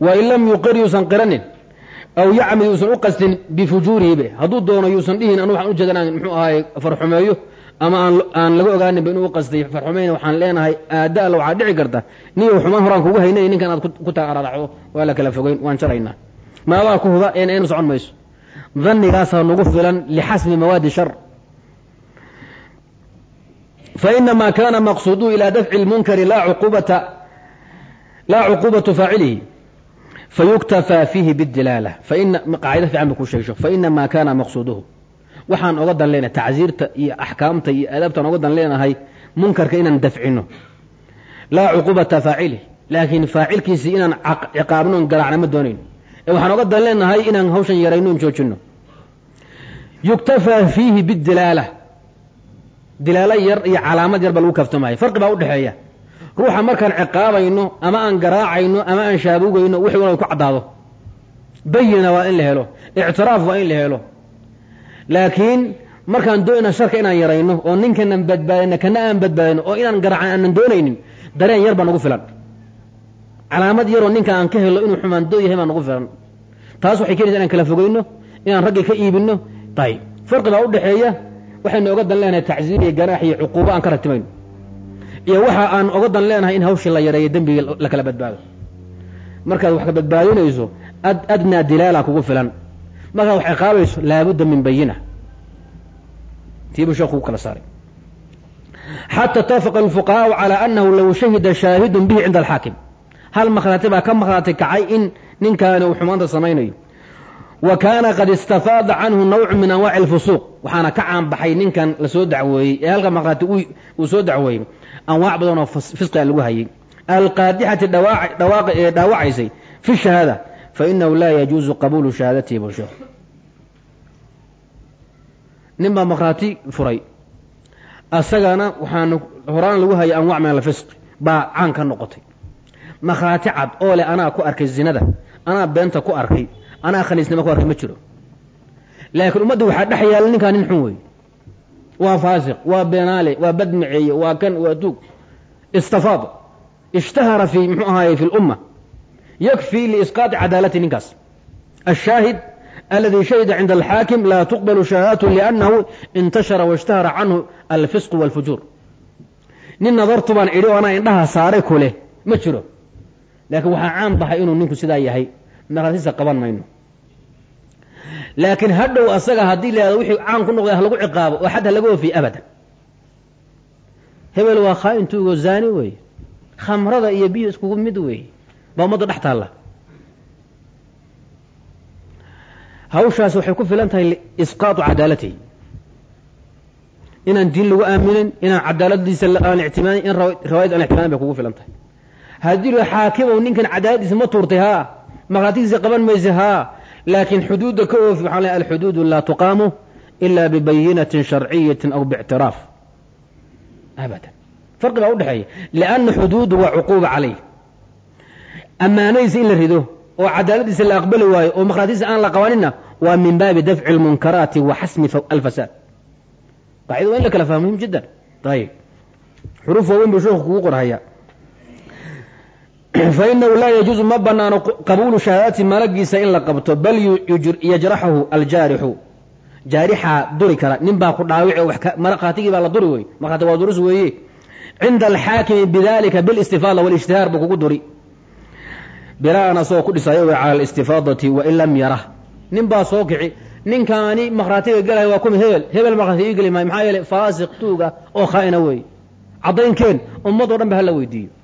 wa in lam yuqir yuusan qiranin aw yacmid yuusan u qastin bifujuurihibe hadduu doono yuusan dhihin anu waxaan ujeeda inaan muxuu ahaay farxumeeyo ama aan laga ogaaninba inuu qastay farxumayna waxaan leenahay aada alla waxaa dhici karta niyow xumaan horaan kugu haynay ninkan aad ku taararaxdo waa la kala fogeyn waan jaraynaa maadaa ku huba een aynu socon mayso dannigaasaa nagu filan lixasmi mawaadi shar fainama kana maqsuuduhu ilaa dafci lmunkari laa cuqubata laa cuquubatu faacilihi fayuktafaa fiihi bidilaala qaacida fiican ba kuu sheegsho fainamaa kana maqsuuduhu waxaan oga dan leenahay tacsiirta iyo axkaamta iyo aadaabtaan oga dan leenahay munkarka inaan dafcino laa cuquubata faacilih laakiin faacilkiisii inaan ciqaabno on garaacna ma doonayn ee waxaan oga dan leenahay inaan hawshan yarayno on joojino yuktafaa fiihi bidilaala dilaalo yar iyo calaamad yar baa lagu kaftamaya farqi baa udhexeeya ruuxa markaan ciqaabayno ama aan garaacayno ama aan shaabugayno wixii wana ku caddaado. Bayina waa in la helo. Ictiraaf waa in la helo. Laakiin markaan doonayna sharka inaan yarayno oo ninkanan badbaadino kana aan badbaadino oo inaan garaacan aanan doonaynin dareen yar baa nagu filan. Calaamad yaroo ninka aan ka helo inuu xumaandoo yahay baa nagu filan. Taas waxay keenaysa inaan kala fogeyno inaan raggii ka iibino ayb farqi baa udhexeeya waxaynu oga dan leenahay tacziir iyo ganaax iyo cuquubo aan ka ratimayno iyo waxa aan oga dan leenahay in hawshii la yareeyo dembiga la kala badbaado. Markaad wax ka badbaadinayso adnaa dilaala kugu filan. Markaad wax ciqaabayso laabudda min bayina. Tiibuu sheekhu ku kala saaray. Xata itafaqa alfuqahaau calaa annahu low shahida shaahidun bihi cinda alxaakim. Hal makhraati baa ka makhraati kacay in ninkaani uu xumaanta samaynayo wa kaana qad istafaada canhu nawcu min anwaaci alfusuuq. Waxaana ka caanbaxay ninkan la soo dacweeyey ee halka makhraati uu soo dacweeyey anwaac badan oo fisqiga lagu hayay. Alqaadixati ee dhaawacaysay fi shahaada fainahu laa yajuuzu qabuulu shahaadatihi buu sheekh nin baa makhraati furay. Asagana waxaana horaan lagu hayay anwac min alfisqi baa caan ka noqotay. Makhraati cad oo leh anaa ku arkay zinada anaa beenta ku arkay anaa khaniisnimo ku arkay ma jiro. Laakiin ummadda waxaa dhex yaalla ninkaa nin xun wey waa faasiq waa beenaale waa badmaceeye waa kan waa tuug. Istafaad ishtahara fi muxuu ahaaye fi lumma yakfii liisqaati cadaalati ninkaas. Ashaahid aladi shahida cinda alxaakim laa tuqbalu shahaadatu liannahu intashara waishtahara canhu alfisqu walfujuur. Nin nadartu baan idhi oo anaa indhaha saaray ku ma jiro. Laakiin waxaa caan bahay inuu ninku sidaa yahay. Markaatisa qaban mayno laakiin hadhow asaga haddii la wixii caan ku noqday ha lagu ciqaabo oo xad ha laga oofiye abadan. Hebel waa khaa'intuugo zaani weeye. Khamrada iyo biyo iskugu mid weeye. Baa ummadda dhex taalla. Hawshaas waxay ku filan tahay isqaatu cadaalatihi inaan diin lagu aaminin inaan cadaaladiisa aan ictimaanin in riwaayad aan ictimaanin bay kugu filan tahay. Haddii la xaakimow ninkan cadaaladiisa ma tuurtay haa? Markhaatigiisa qaban maysa haa laakiin xuduudda ka oofi waxaan leehay alxuduudu laa tuqaamu ila bibayinatin sharciyatin aw biictiraaf abadan farqi baa udhexeeya lianna xuduudu waa cuquuba calayh ammaanadiisa in la rido oo cadaaladiisa la aqbali waayo oo markhaatigiisa aan la qabanina waa min baabi dafci اlmunkaraati wa xasmi alfasaad qaacida waa in la kala fahmo muhiim jiddan ayib xuruuf waaweyn buu sheekhu kugu qorhaya [CLEARS THROAT] fainahu laa yajuuzu ma banaano qabuulu shahaadati malagiisa in la qabto bal yajraxahu aljaarixu. Jaarixaa duri kara nin baa ku dhaawici markhaatigii baa la duri wey markhaati waa duris weeye. Cinda alxaakimi bidalika bilistifaada walijtihaar buu kugu duri. Binaan asagoo ku dhisayo wey cala alistifaadati wain lam yarah. Nin baa soo kici. Ninkaani markhaatiga gelaya waa kuma hebel. Hebel markhaati ii geli maayo. Maxaa yeele faasiq tuuga oo khaa'ina weeye. Caddaynkeen ummadoo dhan ba hala weydiiyo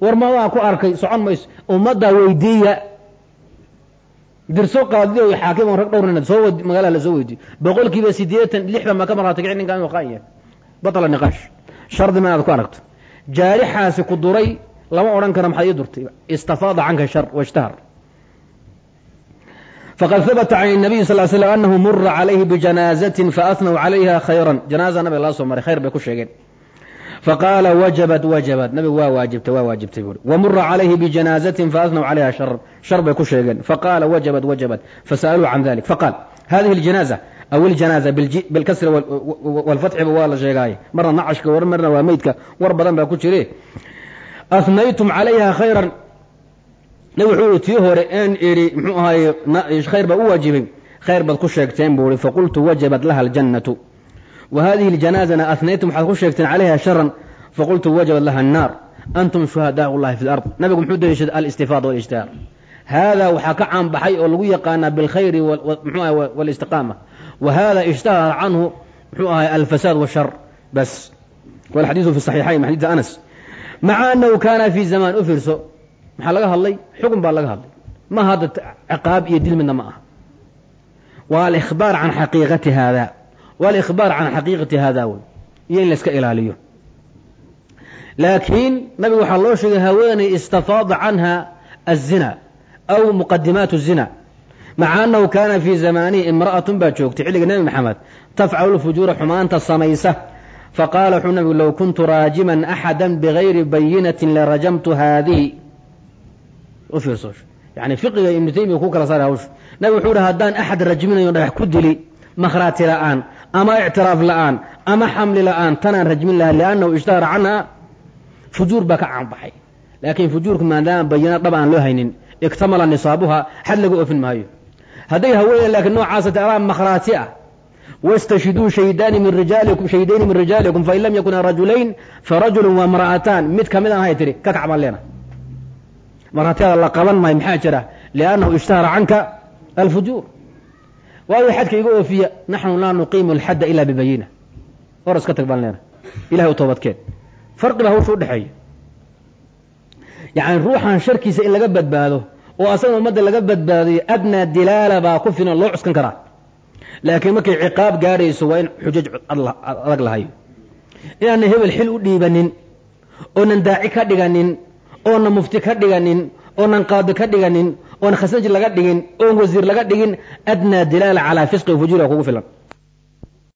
war madaa ku arkay socon mayso. Ummaddaa weydiiya. Dirso qaadiyo xaakim rag dhowrna soo magalaha la weydiiyo boqol kiiba siddeetan lixdan baa ka markhaati kici ninkaan inuu yahay. Batala niqaash. Shardi ma inaad ku aragto. Jaarixaasi ku duray lama odhan karo maxaad ii durtay? Istafaada canka shar washtahar faqad habata can الnabiy sal slam anahu mura calayhi bijanaazatin faatnaw calayha khayran. Janaaza nabiga soo maray khayr bay ku sheegeen faqaala wajabat wajabat nabigu waa waajibtay waa waajibtay buuri wamura calayhi bijanaazatin faatnaw calayha sharan shar bay ku sheegeen faqaala wajabat wajabat fasa'aluu can dalik faqaal hadihi اljanaaza aw iljanaaza bilkasri walfatxiba waa la sheegaaye marna nacashka war marna waa meydka war badan baa ku jire athnaytum calayha khayran nabig wuxuu ihi tii hore een idhi muxuu ahaaye khayr baa u waajibay khayr baad ku sheegteen buu ihi faqultu wajabat laha aljannatu hadihi اljanaazana athnaytum waxaad ku sheegteen calayha sharan faqultu wajabat laha annaar antum shuhadaau llahi fi lard nabigu muxuu daliishaday alistifaada walijtihaar hada waxaa ka caanbaxay oo lagu yaqaanaa bilkhayri mxuu aha walistiqaama wa hada ijtahara canhu muxuu ahay alfasaad washar bas walxadiidu fi saxiixayn xadiid anas maca anahu kaana fi zamaan u fiirso maxaa laga hadlay xukun baa laga hadlay ma hadda ciqaab iyo dil midna ma aha waa alikhbaar can xaqiiqati haada waa alikhbaar can xaqiiqati hada wey iyo in layska ilaaliyo laakiin nabiga waxaa loo sheegay haweenay istafaada canha azina aw muqadimaat الzina maca anahu kaana fii zamaanihi imra'atun baa joogtay xilliga nebi maxamed tafcalu lfujuura xumaanta samaysa faqaala wuxuu nabigu low kuntu raajiman axada bigayri bayinatin larajamtu haadihi yani fiqiga ibnu taymiya ku kala saara hawsha nabigu wuxuu ihi haddaan axad rajminayo dhagax ku dili makhraati la'aan ama ictiraaf la'aan ama xamli la'aan tanaan rajmin laha liannahu ishtahara canha fujuur baa ka caanbaxay laakiin fujuurku maadaama bayina dhab aan loo haynin iktamala nisaabuha xad laga oofin maayo. Hadday haweeney laakiin noocaasa taraa makhraati ah. Wastashhiduu shaydaani min rijaalikum shaydayni min rijaalikum fain lam yakuna rajulayn farajulun wa mra'ataan mid ka mid aan hay tihi ka kac baan leena. Markhaatiyada la qaban maayo maxaa jira? Liannahu ishtahara canka alfujuur waayo xadka iga oofiya naxnu laa nuqiimu alxadda ila bibayina hor iska tag baan leena ilahay u toobadkeen farqi baa hawsha udhexeeya yacni ruuxan sharkiisa in laga badbaado oo asaga ummadda laga badbaadiyo adnaa dilaala baa ku filan loo cuskan karaa. Laakiin markay ciqaab gaadhayso waa in xujaj adag lahayo. Inaana hebel xil u dhiibanin oonan daaci ka dhiganin oonan mufti ka dhiganin oonan qaadi ka dhiganin oonan khasnaji laga dhigin oon wasiir laga dhigin adnaa dilaala calaa fisqi fujuura kugu filan